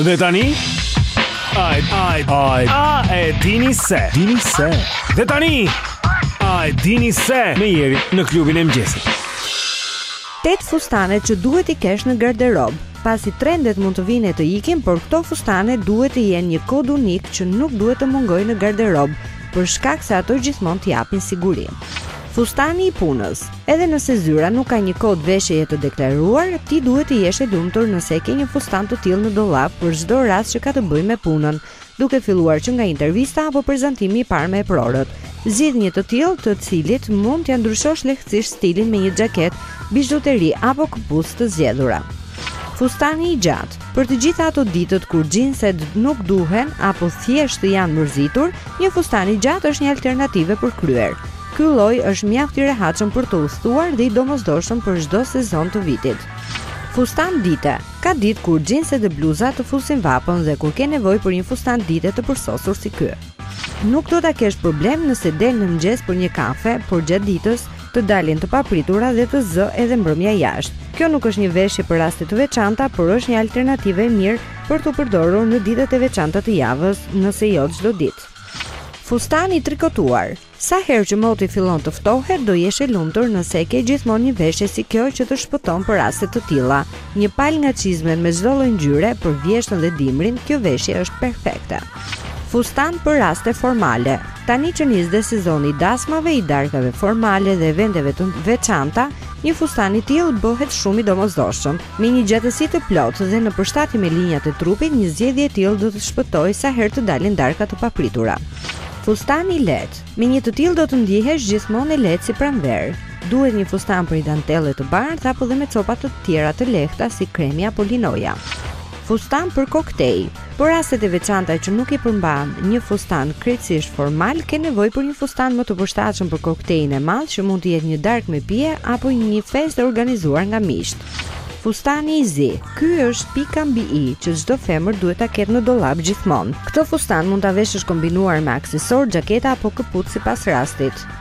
Dhe tani Ai ai ai a e dini se dini se dhe tani a e dini se me Jerin në klubin e mëngjesit Tetë fustane që duhet t'i kesh në garderobë pasi trendet mund të vijnë e të ikin por këto fustane duhet të jenë një kod unik që nuk duhet të mungojë në garderobë për shkak se ato gjithmonë të japin siguri Fustani i punës. Edhe nëse zyra nuk ka një kod veshjeje të deklaruar, ti duhet të jesh e lumtur nëse e ke një fustan të tillë në dollap për çdo rast që ka të bëjë me punën, duke filluar që nga intervista apo prezantimi i parë me eprorët. Zgjidh një të tillë, të cilit mund t'ia ndryshosh lehtësisht stilin me një xhaketë, bizhuteri apo këpucë të zgjedhura. Fustani i gjatë. Për të gjitha ato ditët kur xhinset nuk duhen apo thjesht të janë mërzitur, një fustan i gjatë është një alternativë e përkryer. Ky lloj është mjaft i rehatshëm për të udhëtuar dhe i domosdoshëm për çdo sezon të vitit. Fustan dite. Ka ditë kur xhinset dhe bluzat të fusin vapën dhe kur ke nevojë për një fustan dite të përsosur si ky. Nuk do ta kesh problem nëse del në mëngjes për një kafe, por gjatë ditës të dalin të papritura dhe të zë edhe mbrëmja jashtë. Kjo nuk është një veshje për raste të veçanta, por është një alternativë e mirë për t'u përdorur në ditët e veçanta të javës, nëse jo çdo ditë. Fustan i trikotuar. Sa herë që moti fillon të ftohet, do jesh e lumtur nëse e ke gjithmonë një veshje si kjo që të shpëton për raste të tilla. Një palë nga çizmet me çdo lloj ngjyre për vjeshtën dhe dimrin, kjo veshje është perfekte. Fustan për raste formale. Tani që nis dhe sezoni i dasmave, i darkave formale dhe eventeve të veçanta, një fustan i tillë bëhet shumë i domosdoshëm. Me një gjatësi të plotë dhe në përshtatje me linjat e trupit, një zgjedhje e tillë do të shpëtojë sa herë të dalin darka të papritura. Fustan i lehtë. Me një të tillë do të ndihesh gjithmonë e lehtë si pranverë. Duhet një fustan prej dantelle të bardhë apo dhe me copa të tjera të lehta si krepi apo linoja. Fustan për koktej. Për rastet e veçanta që nuk i përmban një fustan krejtësisht formal, ke nevojë për një fustan më të përshtatshëm për koktejin e radhës, që mund të jetë një darkë me pije apo një festë e organizuar nga miqtë. Fustani i zi. Ky është pika mbi i që çdo femër duhet ta ketë në dollap gjithmonë. Këtë fustan mund ta veshësh kombinuar me aksesorë, xhaketa apo këpucë sipas rastit.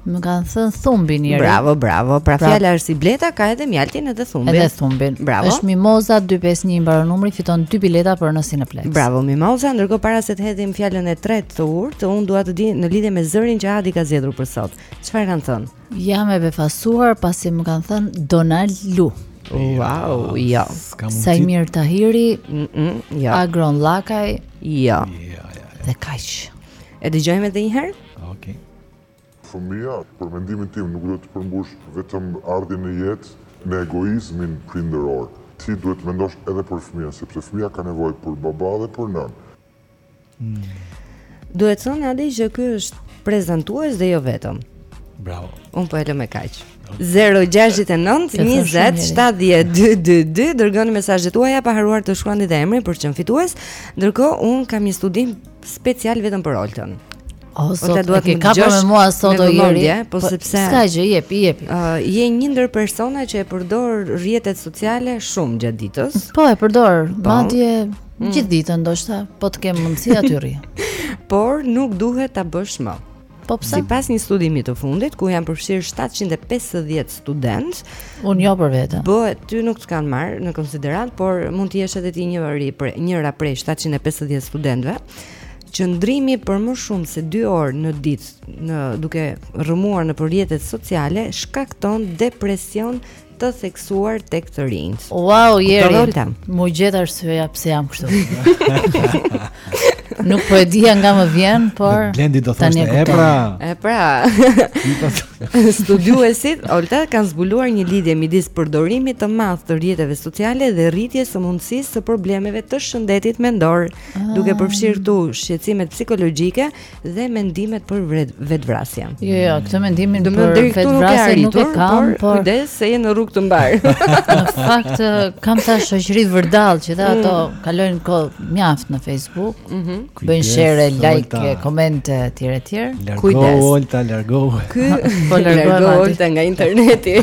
Më kanë thënë thumbin njëri. Bravo, bravo. Pra, pra fjala është si bleta, ka edhe mjaltin edhe thumbin. Edhe thumbin. Bravo. Është Mimoza 251 mbaron numri, fiton dy bileta për në Cineplex. Bravo Mimoza, ndërkohë para se të hedhim fjalën e tretë të urtë, unë dua të di në lidhje me zërin që Adi ka zgjedhur për sot. Çfarë kanë thënë? Jam e befasuar pasi më kanë thënë Donald Lu. Wow, jo. Saimir Tahiri, mm -mm, jo. Agron Llakaj, jo. Ja, ja, ja. Dhe kaq. E dëgjojmë edhe një herë? Okej. Fëmija, për mendimin tim, nuk duhet të përmbushë vetëm ardhjen në jetë, egoizmin prindëror. Ti duhet të mendosh edhe për fëmijën, sepse fëmija ka nevojë për baba dhe për nënë. Hmm. Duhet të thonë Adi që ky është prezantues dhe jo vetëm. Bravo. Unë po e lë me kaq. 0-6-9-20-7-12-2 Dërgoni mesazhet tuaja pa harruar të shkruani dhe emrin për të qenë fitues. Ndërkohë, unë kam një studim Special vetëm për Oltën. O zot, e ke kapur me mua sot o Jeri. Po, po sepse s'ka gjë, jep, jep. Ë, uh, je një ndër persona që e përdor rrjetet sociale shumë gjatë ditës. Po, e përdor, po. madje mm. gjithë ditën ndoshta, po të kem mundësi aty rri. Por nuk duhet ta bësh më. Po pse? Sipas një studimi të fundit ku janë përfshirë 750 studentë, unë jo për veten. Po ty nuk të kanë marrë në konsideratë, por mund të jesh edhe ti njëri, njëra prej 750 studentëve. Qëndrimi për më shumë se 2 orë në ditë duke rrëmuar nëpër rrjetet sociale shkakton depresion të theksuar tek të rinjtë. Wow, Jeri. M'u gjet arsyeja pse jam kështu. Nuk po e dija nga më vjen, por Blendi do thoshte e pra. E pra. Studiuesit Olta kanë zbuluar një lidhje midis përdorimit të madh të rrjeteve sociale dhe rritjes së mundësisë së problemeve të shëndetit mendor, ah. duke përfshirë këtu shqetësimet psikologjike dhe mendimet për vetvrasje. Jo, jo, këtë mendimin për vetvrasje nuk e kam, por kujdes se je në rrugë të mbarë. në fakt kam ca shoqëri vërdall që dhe ato mm. kalojnë kohë mjaft në Facebook, mm -hmm. bëjnë share, like, olta. komente etj etj. Kujdes. Largohu Olta, largohu. Ky po largohu Olta nga interneti.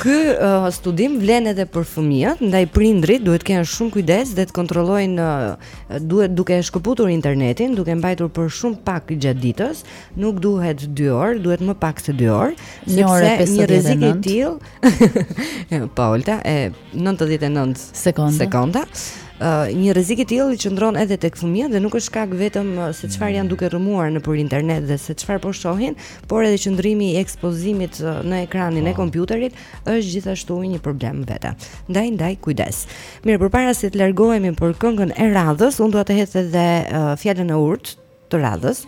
Ky uh, studim vlen edhe për fëmijët, ndaj prindrit duhet të kenë shumë kujdes dhe të kontrollojnë uh, duhet duke e shkëputur internetin, duke mbajtur për shumë pak gjatë ditës, nuk duhet 2 orë, duhet më pak se 2 orë, sepse një rrezik i tillë Po Olta 99 sekonda. sekonda Uh, një rrezik i tillë qëndron edhe tek fëmijët dhe nuk është shkak vetëm se çfarë janë duke rrëmuar nëpër internet dhe se çfarë po shohin, por edhe qëndrimi i ekspozimit në ekranin e po. kompjuterit është gjithashtu një problem më vete. Ndaj ndaj kujdes. Mirë, përpara se të largohemi për këngën e radhës, unë dua të hedh edhe uh, fjalën e urtë të radhës.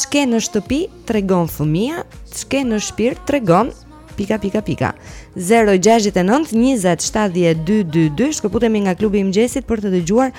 Ç'ke në shtëpi tregon fëmija, ç'ke në shpirt tregon pika pika pika 069 20 7222 shkëputemi nga klubi i mëngjesit për të dëgjuar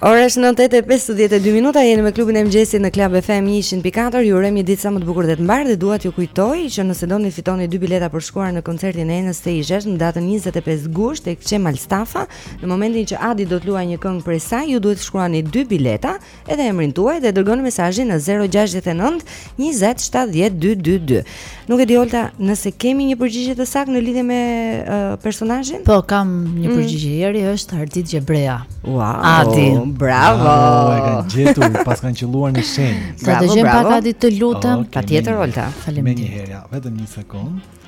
Ora është 9:52 minuta, jeni me klubin e mëngjesit në Club FM 104. Ju urojmë një ditë sa më të bukur dhe të mbarë dhe dua t'ju kujtoj që nëse doni të fitoni dy bileta për të shkuar në koncertin e Enës Sejxhesh në datën 25 gusht tek Qemal Stafa, në momentin që Adi do të luajë një këngë prej saj, ju duhet të shkruani dy bileta edhe emrin tuaj dhe dërgoni mesazhin në 069 20 70 222. Nuk e di Olta, nëse kemi një përgjigje të saktë në lidhje me uh, personazhin? Po, kam një mm. përgjigje. Mm. Zëri është Ardit Gjebrea. Wow. Adi, bravo. Bravo, e kanë gjetur, paskan qëlluar në shenjë. Ta dëgjojmë pak Adi të lutem. Okay, Patjetër Olta. Faleminderit. Menjëherë, vetëm një sekond.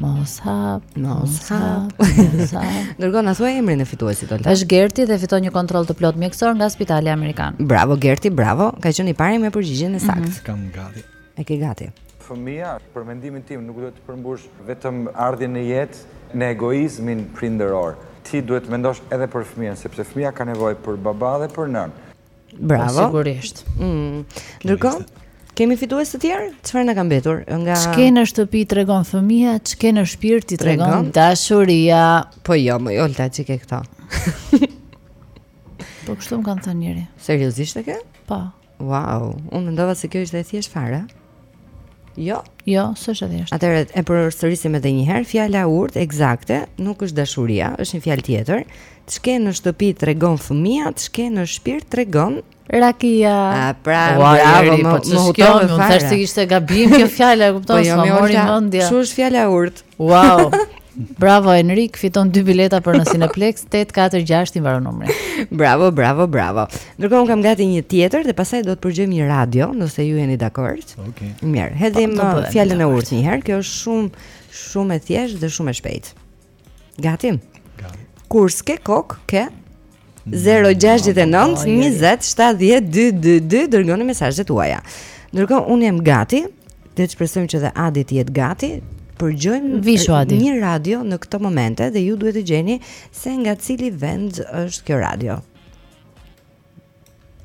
Mos hap, mos hap, mos hap. Dërgon na thuaj emrin e fituesit Olta. Është Gerti dhe fiton një kontroll të plotë mjekësor nga Spitali Amerikan. Bravo Gerti, bravo. Ka qenë i pari me përgjigjen e saktë. Mm -hmm. Kam gati. E ke gati. Fëmija, për mendimin tim, nuk duhet të përmbushë vetëm ardhjen në jetë me egoizmin prindëror. Ti duhet të mendosh edhe për fëmijën, sepse fëmija ka nevojë për baba dhe për nënë. Bravo. Po, sigurisht. Mm. Ndërkohë, kemi fitues të tjerë? Çfarë na ka mbetur? Nga Ç'ke në shtëpi tregon fëmija, ç'ke në shpirt t'i tregon, tregon dashuria. Po jo, moj Olta ç'i ke këto. po kështu më ka thënë njëri. Seriozisht e ke? Po. Wow, unë mendova se kjo ishte e thjeshtë fare. Jo, jo, s'është e thjeshtë. Atëherë e përsërisim edhe një herë, fjala e urtë ekzakte nuk është dashuria, është një fjalë tjetër. Ç'ke në shtëpi tregon fëmija, ç'ke në shpirt tregon Rakia. A pra, Ua, bravo, më po më hutove fare. Thashë ishte gabim kjo fjala, e kupton? Po jo, më mori mendja. Kështu është fjala e urtë. Wow. Bravo Enrik, fiton dy bileta për në Cineplex 846 i mbaron numri. Bravo, bravo, bravo. Ndërkohë kam gati një tjetër dhe pastaj do të përgjojmë një radio, nëse ju jeni dakord. Okej. Okay. Mirë, hedhim po, uh, fjalën e urtë një herë. Kjo është shumë shumë e thjeshtë dhe shumë e shpejtë. Gati? Gati. Kur s'ke kokë, ke 0-6-9-20-7-10-2-2-2 Dërgoni mesazhet tuaja Ndërkohë, unë jam gati Dhe të shpresojmë që dhe Adi të jetë gati Përgjojmë një radio në këto momente Dhe ju duhet të gjeni se nga cili vend është kjo radio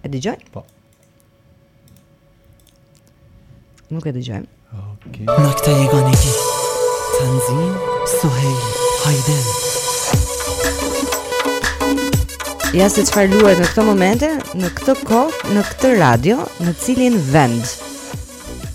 E dëgjojmë? Po Nuk e dëgjojmë. Okej. Okay. Nuk të legon i ti. Tanzim, Suhej, Hajden. Ja se çfarë luhet në këto momente, në këtë kohë, në këtë radio, në cilin vend.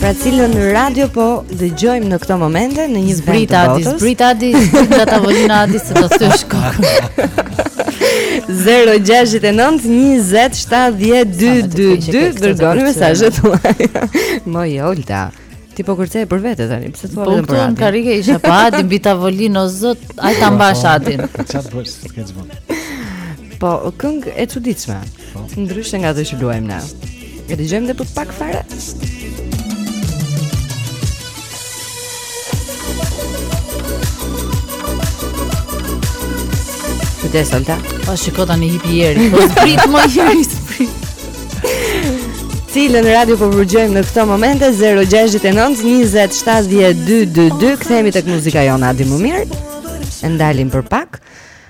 Pra cilën radio po dëgjojmë në këto momente në një zbrit adi, zbrit adi, zbrit atë volumin adi se do të shko. 0-6-9-20-7-10-2-2-2 Dërgoni mesazhet tuaja Mos, Olta Ti po kërcej për vete tani, pse thua po vetëm për Adin? Po unë karrige isha pa Adin, mbi tavolinë o zot, ai ta mbash atin. Çat bësh, s'ke çmon. Po, këngë e çuditshme. Po. Ndryshe nga ato që luajmë ne. E dëgjojmë dhe për pak fare. Kujdes Olta Pa po, shiko tani hipi Jeri Po zbrit mi Jeri zbrit Cilën radio po përgjojmë në këto momente 069 20 7 10 2 2 2 Kthehemi tek muzika jona Adi më mirë E ndalim për pak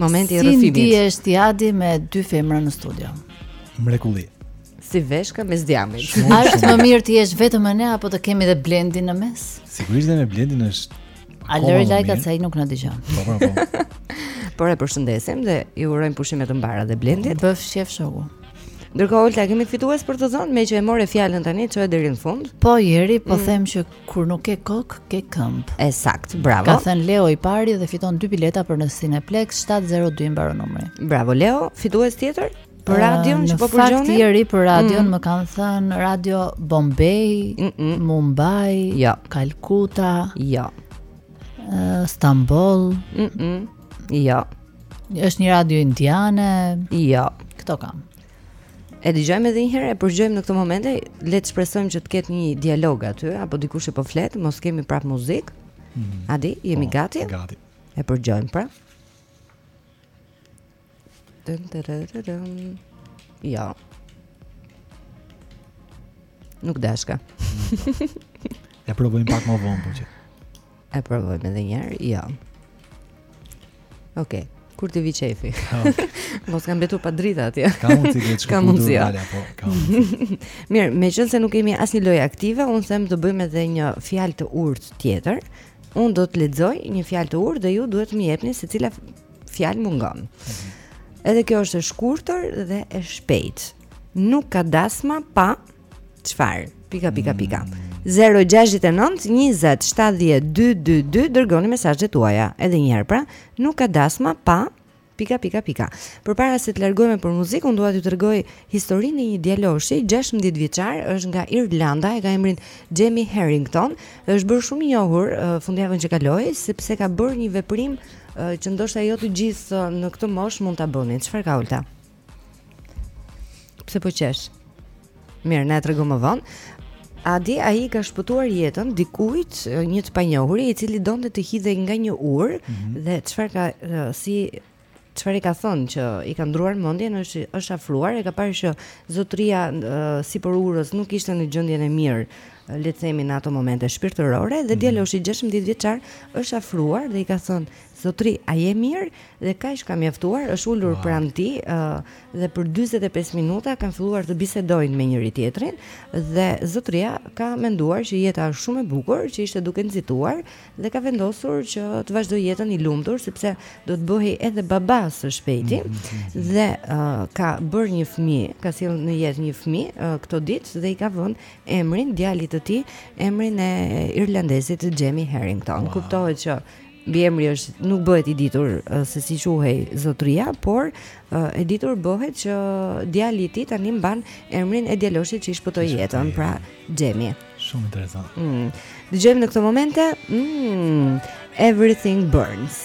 Momenti i rrëfimit. Si ndihesh ti Adi me dy femra në studio? Mrekulli. Si veshka mes dhjamit. A është më mirë të jesh vetëm me ne apo të kemi dhe Blendin në mes? Sigurisht dhe me Blendin është. A lëri lajkat se ai nuk na dëgjon. Po po po. Por e përshëndesim dhe i urojmë pushime të mbara dhe Blendit. Bëftë qejf shoku. Ndërkohë Olta kemi fitues për të dhënë meqë e more fjalën tani çoje deri në fund. Po Jeri, po mm. them që Kur nuk ke kokë, ke këmbë. E saktë, bravo. Ka thënë Leo i pari dhe fiton dy bileta për në Cineplex 702 i mbaron numri. Bravo Leo, fitues tjetër për uh, radion që po përgjonim. Në fakt Jeri për radion mm. më kanë thënë Radio Bombay, mm -mm. Mumbai, jo. Kalkuta, jo. Uh, Stamboll, mm -mm. jo. Është një radio indiane, jo. Këto kam. E dëgjojmë edhe një herë, e përgjojmë në këto momente, le të shpresojmë që të ketë një dialog aty apo dikush që po flet, mos kemi prap muzikë. Mm -hmm. Adi, jemi po, gati? Gati. E përgjojmë pra. Dun dun dun dun. dun. Jo. Nuk dashka. e provojmë pak më vonë po që. E provojmë edhe një herë? Jo. Okej. Kur të vijë qejfi Mos ka mbetur pa drita atje Ka mund të gjithë Ka mund të gjithë po, Ka mund të Mirë, meqenëse nuk kemi asnjë lojë aktive Unë them të bëjmë edhe një fjalë të urtë tjetër Unë do të lexoj një fjalë të urtë Dhe ju duhet të më jepni se cila fjalë mungon mm -hmm. Edhe kjo është e shkurtër dhe e shpejtë Nuk ka dasma pa Çfarë? Pika pika pika. 0-6-9-27-12-2 Dërgoni mesazhet tuaja Edhe një herë pra Nuk ka dasma pa Pika pika pika Përpara se të largohemi për muzikë Unë dua t'ju tregoj historinë e një djaloshi 16 vjeçar është nga Irlanda E ka emrin Jamie Harrington është bërë shumë i njohur Fundjavën që kaloi Sepse ka bërë një veprim Që ndoshta jo të gjithë në këtë moshë mund ta bënin Çfarë ka ulta? Pse po qesh? Mirë, na e tregon më vonë. Adi ai ka shpëtuar jetën dikujt një të panjohuri i cili donte të hidhej nga një urë mm -hmm. dhe çfarë ka si çfarë i ka thënë që i ka ndërruar mendjen është është afruar e ka parë që zotria sipër urës nuk ishte në gjendjen e mirë le të themi në ato momente shpirtërore dhe mm -hmm. djaloshi 16 vjeçar është afruar dhe i ka thënë Zotri, a je mirë? Dhe kaq ka mjaftuar, është ulur wow. pranë tij uh, dhe për 45 minuta kanë filluar të bisedojnë me njëri tjetrin dhe zotria ka menduar që jeta është shumë e bukur, që ishte duke u nxituar dhe ka vendosur që të vazhdojë jetën i lumtur sepse do të bëhej edhe baba së shpejti mm -hmm. dhe uh, ka bërë një fëmijë, ka sjellë në jetë një fëmijë uh, këto ditë dhe i ka vënë emrin djalit të tij, emrin e irlandezit Jamie Harrington. Wow. Kuptohet që Mbiemri është nuk bëhet i ditur se si quhej zotria, por e ditur bëhet që djali i tij tani mban emrin e djaloshit që i shpëtoi jetën, pra Xhemi. Shumë interesant. Mm. Dëgjojmë në këtë moment mm, Everything Burns.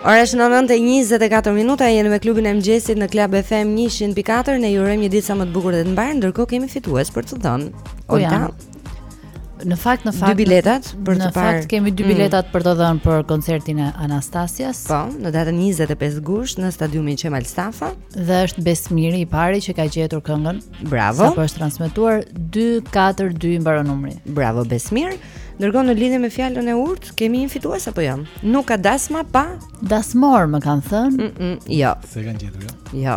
Ora është 9:24 minuta, jemi me klubin e mëngjesit në Club FM 104, ne ju urojmë një ditë sa më të bukur dhe të mbarë, ndërkohë kemi fitues për të dhënë. Po ja. Në fakt, në fakt, dy biletat për të parë. Në fakt kemi dy mm. biletat mm. për të dhënë për koncertin e Anastasias. Po, në datën 25 gusht në stadiumin Qemal Stafa dhe është Besmiri i pari që ka gjetur këngën. Bravo. Sapo është transmetuar 242 i mbaron numri. Bravo Besmir. Ndërkohë në lidhje me fjalën e urtë, Kemi një fitues apo jo? Nuk ka dasma pa dasmorë, më kanë thënë. Mm -mm, jo. S'e kanë gjetur jo. Jo.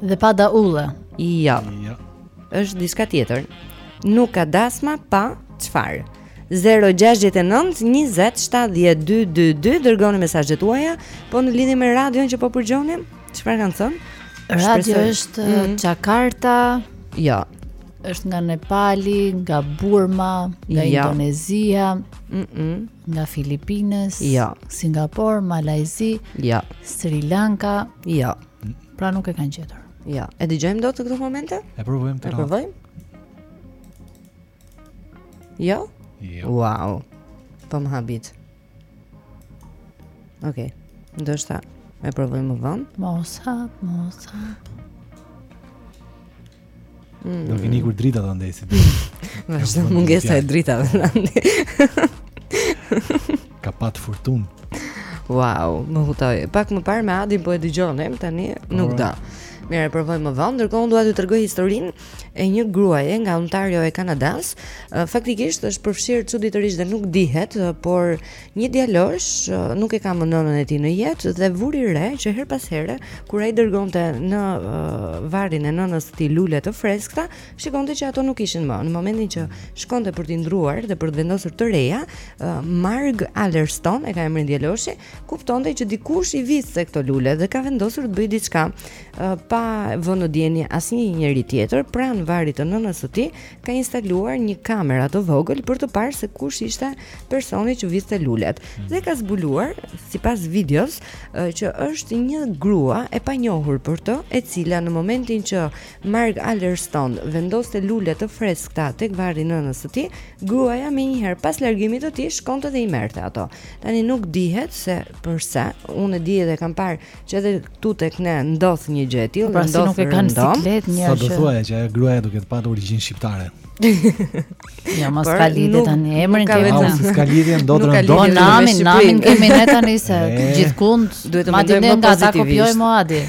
Dhe pa daulle. Jo. Jo. Është diçka tjetër. Nuk ka dasma pa çfarë? 0-6-9-27-12-22 Dërgoni mesazhet tuaja Po në lidhje me radion që po përgjonim Çfarë kanë thënë? Radio Shpresoj... është mm -hmm. Xhakarta Jo Është nga Nepali, nga Burma, nga jo. Indonezia, mm -mm. nga Filipines, jo. Singapur, Malajzi, jo. Sri Lanka, jo. Pra nuk e kanë gjetur. Jo. E dëgjojmë dot këto momente? E provojmë. E provojmë. Jo? Jo. Wow. Po më habit. Okej. Okay. Ndoshta e provoj më vonë. Mos hap, mos hap. Mm. Do keni kur drita të ndizet. Vazhdon mungesa e dritave. Ka pat furtun. Wow, më hutoj. Pak më parë me Adin po e dëgjonim tani, nuk do. Mirë, e provoj më vonë. Ndërkohë unë dua t'ju tregoj historinë e një gruaje nga Ontario e Kanadas, faktikisht është përfshirë çuditërisht dhe nuk dihet, por një djalosh nuk e ka më nënën e tij në jetë dhe vuri re që her pas here kur ai dërgonte në varrin e nënës së tij lule të freskëta, shikonte që ato nuk ishin më. Në momentin që shkonte për t'i ndruar dhe për të vendosur të reja, Mark Allerston e ka emrin djaloshi, kuptonte që dikush i vidhte këto lule dhe ka vendosur të bëjë diçka. pa vënë në dijeni asnjë njeri tjetër pranë varrit të nënës së tij ka instaluar një kamerë të vogël për të parë se kush ishte personi që vidhte lulet hmm. dhe ka zbuluar sipas videos që është një grua e panjohur për të e cila në momentin që Mark Allerston vendoste lule të freskëta tek varri i nënës së tij gruaja menjëherë pas largimit të tij shkonte dhe i merrte ato tani nuk dihet se përse unë e di edhe kam parë Që edhe këtu tek ne ndodh një gjë e tillë, pra, ndodh si rëndom. Sa do që... thuaj që ajo gruaja duhet të ketë origjinë shqiptare. Jo, mos ka lidhje tani emrin ka vetë. Mos ka lidhje ndodh rëndom. Po namin, namin kemi ne tani se gjithkund duhet të mendojmë më pozitiv. Madje ne nga ata kopjojmë Adi.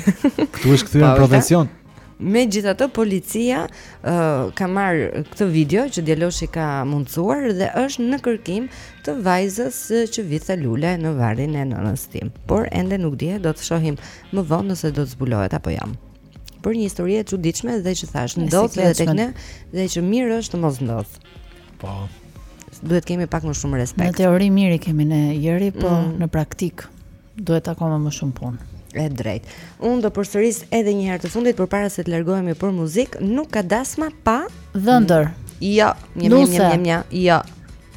Ktu është kthyer në profesion. Megjithatë policia ë uh, ka marr këtë video që djaloshi ka mundsuar dhe është në kërkim të vajzës që vidhte lule në varrin e nënës tij. Por ende nuk dihet, do të shohim më vonë nëse do të zbulohet apo jo. Por një histori e çuditshme dhe që thash ndodh edhe tek ne dhe që mirë është të mos ndodh. Po. Duhet kemi pak më shumë respekt. Në teori mirë i kemi ne Jeri, po mm. në praktikë Duhet akoma më shumë punë. E drejt. Unë do përsëris edhe një herë të fundit përpara se të largohemi për muzikë, nuk ka dasma pa dhëndër. Jo, një një një një një. Jo.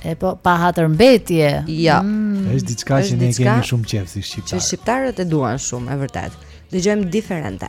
E po pa hatër mbetje. Jo. Mm. Është diçka që ne kemi shumë qejf si shqiptarë. Shqiptarët e duan shumë, e vërtet. Dëgjojmë diferente.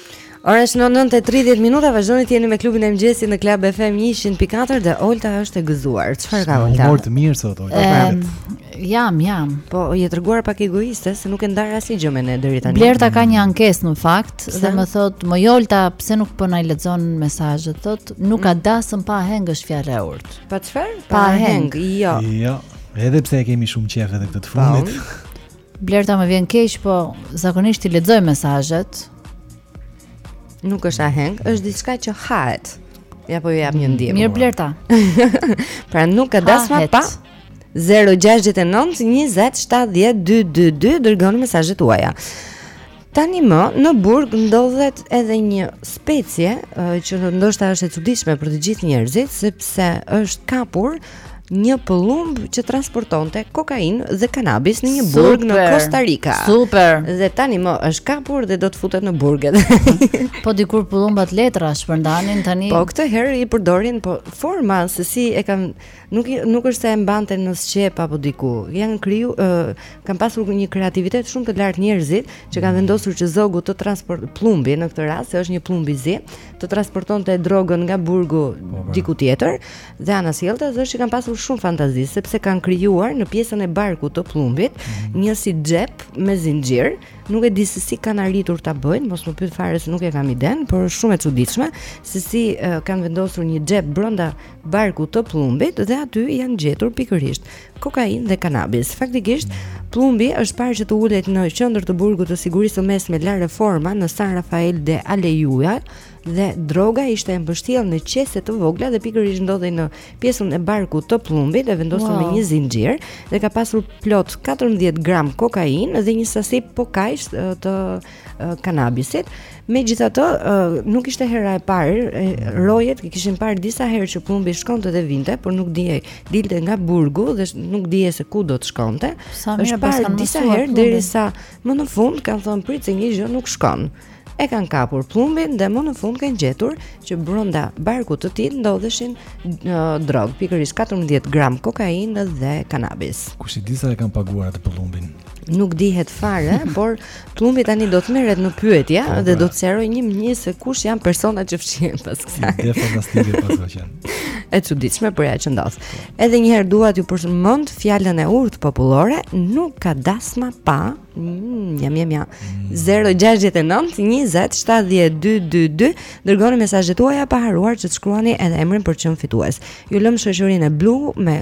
Ora është 9:30 minuta, vazhdoni të jeni me klubin e mëngjesit në Club FM 104 dhe Olta është e gëzuar. Çfarë ka Olta? Humor të mirë sot Olta. Po, jam, jam. Po, je treguar pak egoiste se nuk e ndar asnjë gjë me ne deri tani. Blerta ka një ankesë në fakt, se më thot, "Moj Olta, pse nuk po na i lexon mesazhet?" Thot, "Nuk ka mm. dasëm pa aheng është fjalë e urtë." Pa çfarë? Pa aheng. Jo. Jo. Edhe pse e kemi shumë qejf edhe këtë të fundit. Blerta më vjen keq, po zakonisht i lexoj mesazhet. Nuk është aheng, është diçka që hahet. Ja po ju jap një ndihmë. Mirë Blerta. pra nuk ka dasmë pa 069 20 70 222 dërgoni mesazhet tuaja. Tani më në burg ndodhet edhe një specie që ndoshta është e çuditshme për të gjithë njerëzit sepse është kapur një pëllumb që transportonte kokainë dhe kanabis në një burg në Costa Rica. Super. Dhe tani më është kapur dhe do të futet në burg edhe. po dikur pëllumbat letra shpërndanin tani. Po këtë herë i përdorin po forma se si e kanë Nuk nuk është se e mbante në sqep apo diku. Janë kriju ë uh, kanë pasur një kreativitet shumë të lartë njerëzit që kanë mm. vendosur që zogu të transport pëllumbi në këtë rast, se është një pëllumb i zi, të transportonte drogën nga burgu po, po. diku tjetër dhe anasjellta është që kanë pasur shumë fantazi sepse kanë krijuar në pjesën e barkut të pëllumbit mm. një si xhep me zinxhir. Nuk e di se si kanë arritur ta bëjnë, mos më pyet fare se nuk e kam idenë, por është shumë e çuditshme se si uh, kanë vendosur një xhep brenda barkut të pëllumbit dhe aty janë gjetur pikërisht kokainë dhe kanabis. Faktikisht, pëllumbi është parë që të ulet në qendër të burgut të sigurisë së mesme La Reforma në San Rafael de Alajuela dhe droga ishte e mbështjellë në qese të vogla dhe pikërisht ndodhej në pjesën e barkut të pëllumbit e vendosur wow. me një zinxhir dhe ka pasur plot 14 gram kokainë dhe një sasi po kaq të kanabisit. Megjithatë, nuk ishte hera e parë, rojet e kishin parë disa herë që pëllumbi shkonte dhe vinte, por nuk dihej, dilte nga burgu dhe nuk dihej se ku do të shkonte. Është parë disa herë derisa më në fund kanë thënë prit se një gjë nuk shkon. E kanë kapur pëllumbin dhe më në fund kanë gjetur që brenda barkut të tij ndodheshin uh, drogë, pikërisht 14 gram kokainë dhe kanabis. Kush e di sa e kanë paguar atë pëllumbin? Nuk dihet fare, por pëllumbi tani do të merret në pyetje po, dhe pra. do të sqarojë një mënyrë se kush janë personat që fshihen pas kësaj. Është fantastike pas ka qenë. E çuditshme por ja që ndodh. Edhe një herë dua t'ju përmend fjalën e urtë popullore, nuk ka dasmë pa mm, jam jam jam. 069 20 7222 dërgoni mesazhet tuaja pa harruar që të shkruani edhe emrin për çmim fitues. Ju lëmë në shoqërinë e Blue me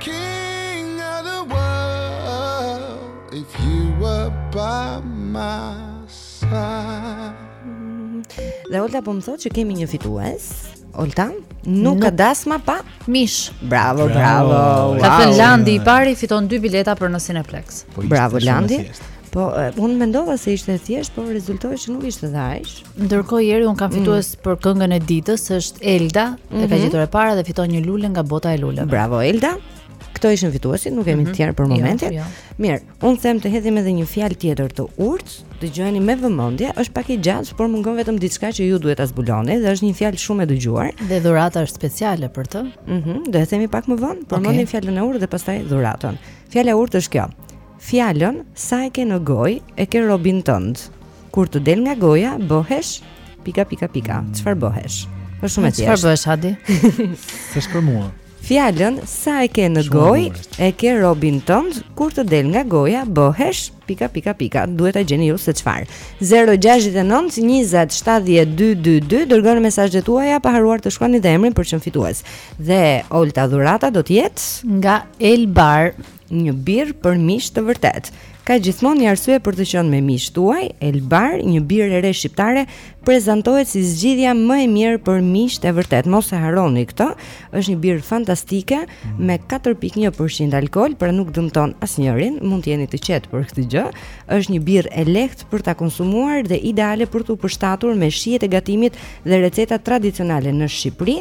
King of the world If you were by my side Dhe Olta po më thot që kemi një fitues Olta Nuk ka dasma pa mish. Bravo, bravo. bravo. E ka thënë Landi i pari fiton dy bileta për në Cineplex. Po bravo Landi. Po unë mendova se ishte e thjeshtë, por rezultoi që nuk ishte dhe aq. Ndërkohë Eri un kam mm. fitues mm. për këngën e ditës, është Elda, mm -hmm. e ka mhm. gjetur e para dhe fiton një lule nga bota e luleve. Bravo Elda. Këto ishin fituesit, nuk kemi mm -hmm. të tjerë për jo, momentin. Jo, jo. Mirë, un them të hedhim edhe një fjalë tjetër të urtë, dëgjojeni me vëmendje, është pak e gjatë, por mungon vetëm diçka që ju duhet ta zbuloni dhe është një fjalë shumë e dëgjuar. Dhe dhurata është speciale për të. Mhm, mm do e themi pak më vonë, por okay. mendni fjalën e urtë dhe pastaj dhuratën. Fjala e urtë është kjo. Fjalën sa e ke në gojë e ke robin tënd. Kur të del nga goja bëhesh pika pika pika. Çfarë bëhesh? Është shumë e thjeshtë. Çfarë bëhesh Adi? S'është për mua. Fjalën sa e ke në gojë e ke robin tënd, kur të del nga goja bëhesh pika pika pika. Duhet ta gjeni ju se çfarë. 069 20 7222 dërgoni mesazhet tuaja pa harruar të shkruani dhe emrin për çdo fitues. Dhe Olta Dhurata do të jetë nga Elbar. Një birrë për miq të vërtetë. Ka gjithmonë një arsye për të qenë me miqtë tuaj. Elbar, një birrë e re shqiptare, prezantohet si zgjidhja më e mirë për miqtë e vërtetë. Mos e harroni këtë. Është një birrë fantastike mm. me 4.1% alkool, pra nuk dëmton asnjërin. Mund të jeni të qetë për këtë gjë. Është një birrë e lehtë për ta konsumuar dhe ideale për t'u përshtatur me shijet e gatimit dhe recetat tradicionale në Shqipëri.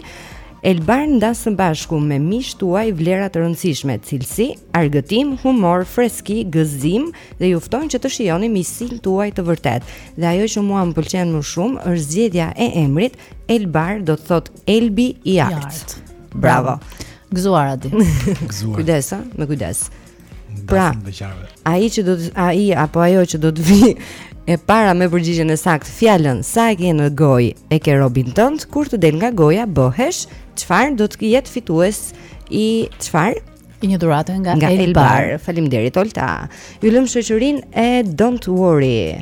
Elbar ndan së bashku me miqtë tuaj vlera të rëndësishme, cilësi, argëtim, humor, freski, gëzim dhe ju fton që të shijoni miqësinë tuaj të vërtetë. Dhe ajo që mua më pëlqen më shumë është zgjedhja e emrit Elbar, do të thotë Elbi i artë. Bravo. Gëzuar Adi. Gëzuar. Kujdes, me kujdes. Pra, ai që do të ai apo ajo që do të vijë e para me përgjigjen e saktë fjalën sa e ke në gojë e ke robin tënd kur të del nga goja bëhesh çfarë do të jetë fitues i çfarë i një dhuratë nga, nga Elbar. Faleminderit Olta. Ju lëmë në shoqërinë e Don't Worry.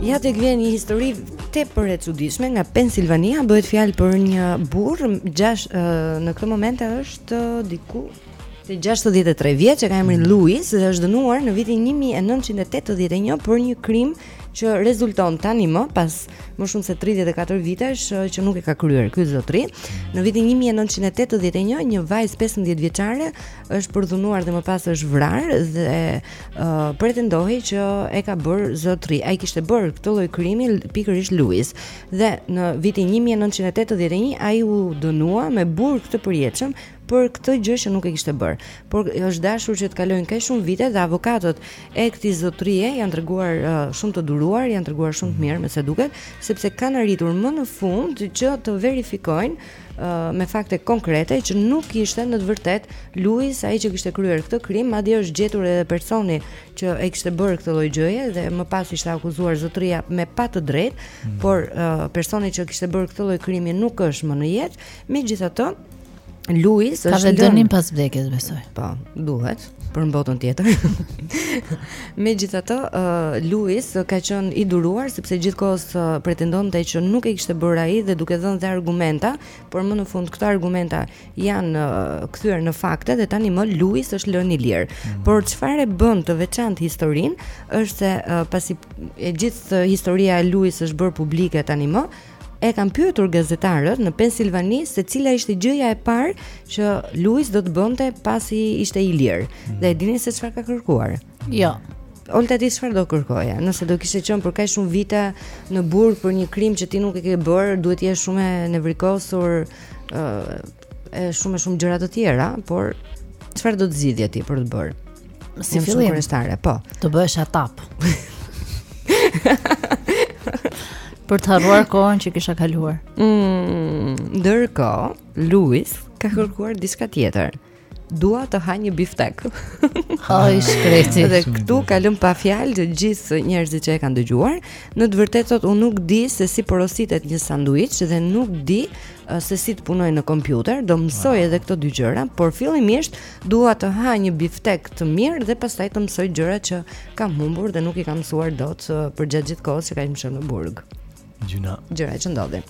Ja tek vjen një histori tepër e çuditshme nga Pensilvania Bëhet fjalë për një burrë gjash, Në këto momente është diku te 63 vjeç e ka emrin mm. Luis Dhe është dënuar në vitin 1981 Për një krim që rezulton tani më pas më shumë se 34 vitesh që nuk e ka kryer ky zotëri. Në vitin 1981 një vajzë 15 vjeçare është përdhunuar dhe më pas është vrarë dhe uh, pretendohej që e ka bërë zotëria, kishte bërë këtë lloj krimi pikërisht Louis. Dhe në vitin 1981 ai u dënua me burg të përjetshëm për këtë gjë që nuk e kishte bërë. Por është dashur që të kalojnë kaq shumë vite dhe avokatët e këtij zotërie janë treguar uh, shumë të duruar, janë treguar shumë të mirë, mesa duket, sepse kanë arritur më në fund që të verifikojnë me fakte konkrete që nuk ishte në të vërtetë Luis ai që kishte kryer këtë krim, madje është gjetur edhe personi që e kishte bërë këtë lloj gjëje dhe më pas ishte akuzuar zotëria me pa të drejtë, mm. por uh, personi që kishte bërë këtë lloj krimi nuk është më në jetë. Megjithatë, Luis... Edhe dënim pas vdekjes besoj. Po, duhet. për në botën tjetër. Megjithatë, uh, Luis ka qenë i duruar sepse gjithë kohës uh, pretendonte që nuk e kishte bërë ai dhe duke dhënë dhe argumenta, por më në fund këto argumenta janë uh, kthyer në fakte dhe tanimë Luis është lënë i lirë. Mm. Por çfarë e bën të veçantë historinë është se uh, pasi e gjithë historia e Luis është bërë publike tanimë, e kanë pyetur gazetarët në Pensilvani se cila ishte gjëja e parë që Luis do të bënte pasi ishte i lirë. Mm. Dhe e dini se çfarë ka kërkuar? Jo. Olta, ti çfarë do kërkoje nëse do kishe qenë për kaq shumë vite në burg për një krim që ti nuk e ke bërë, duhet të jesh shumë e nevrikosur, ë, uh, e shumë shumë gjëra të tjera, por çfarë do të zgjidhje ti për të bërë? Si fillim? Jam kureshtare, po. Të bëhesha tapë për të harruar kohën që kisha kaluar. Mm, ndërkohë, Luis ka kërkuar diçka tjetër. Dua të ha një biftek. A, i shkreti. Dhe këtu ka lënë pa fjalë të gjithë njerëzit që e kanë dëgjuar. Në të vërtetë thotë unë nuk di se si porositet një sanduiç dhe nuk di se si të punoj në kompjuter, do mësoj edhe këto dy gjëra, por fillimisht dua të ha një biftek të mirë dhe pastaj të mësoj gjërat që kam humbur dhe nuk i kam mësuar dot përgjatë gjithë kohës që kam qenë në burg. Gjëra. Gjëra që ndodhin.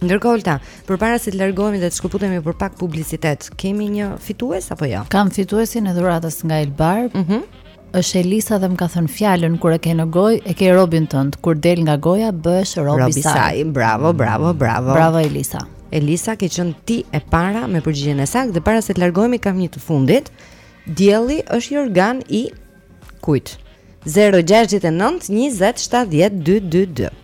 Ndërkohë Olta, përpara se të largohemi dhe të shkëputemi për pak publicitet, kemi një fitues apo jo? Ja? Kam fituesin e dhuratës nga Elbar, mm -hmm. Është Elisa dhe më ka thënë fjalën kur e ke në gojë, e ke robin tënd. Kur del nga goja, bëhesh robi, robi saj. saj. Bravo, bravo, bravo. Bravo Elisa. Elisa ke qenë ti e para me përgjigjen e saktë dhe para se të largohemi kam një të fundit. Dielli është një organ i kujt? 069 20 70 222.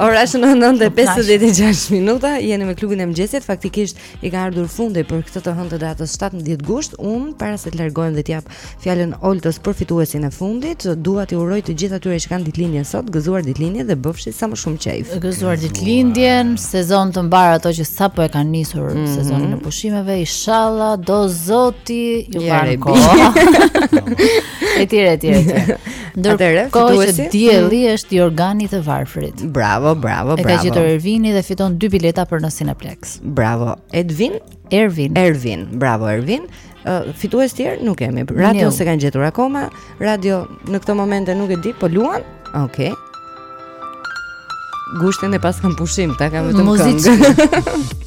Ora është 9:56 minuta, jeni me klubin e mëngjesit. Faktikisht i ka ardhur fundi për këtë të hënë të datës 17 gusht. Unë para se të largohem dhe të jap fjalën Oltës për fituesin e fundit. Dua t'ju uroj të gjithë atyre që kanë ditëlindjen sot, gëzuar ditëlindjen dhe bëfshi sa më shumë qejf. Gëzuar ditëlindjen, sezon të mbarë ato që sapo e kanë nisur mm -hmm. sezonin e pushimeve, ishalla, do zoti, ju bën kohë. E tjere, e tjere, e tjere. Ndërkohë që dielli mm. është jorgani i të varfrit. Bravo, bravo, bravo. E ka gjetur Ervini dhe fiton dy bileta për në Cineplex. Bravo, Edvin, Ervin. Ervin, bravo Ervin. Uh, fitues tjerë nuk kemi. Radio s'e kanë gjetur akoma. Radio në këto momente nuk e di, po luan. Okej. Okay. Gushtin e paskan pushim, se kanë vetëm këngë.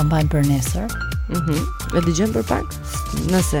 ta mbajmë për nesër. Mhm. Mm e dëgjojmë për pak. Nëse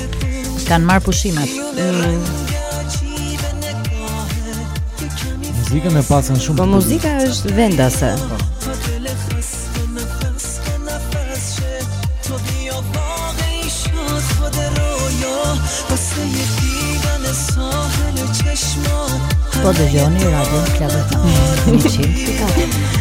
Kanë marrë pushimet. Mm. Muzika më pëlqen shumë. Po muzika është vendase. Po. Po dëgjoni Radio Club FM.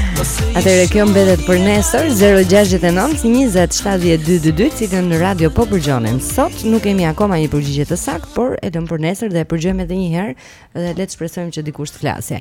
Atëherë kjo mbetet për nesër 069 20 7222 cilën radio po përgjonim. Sot nuk kemi akoma një përgjigje të saktë, por e lëm për nesër dhe e përgjojmë edhe një herë dhe le të shpresojmë që dikush të flasë.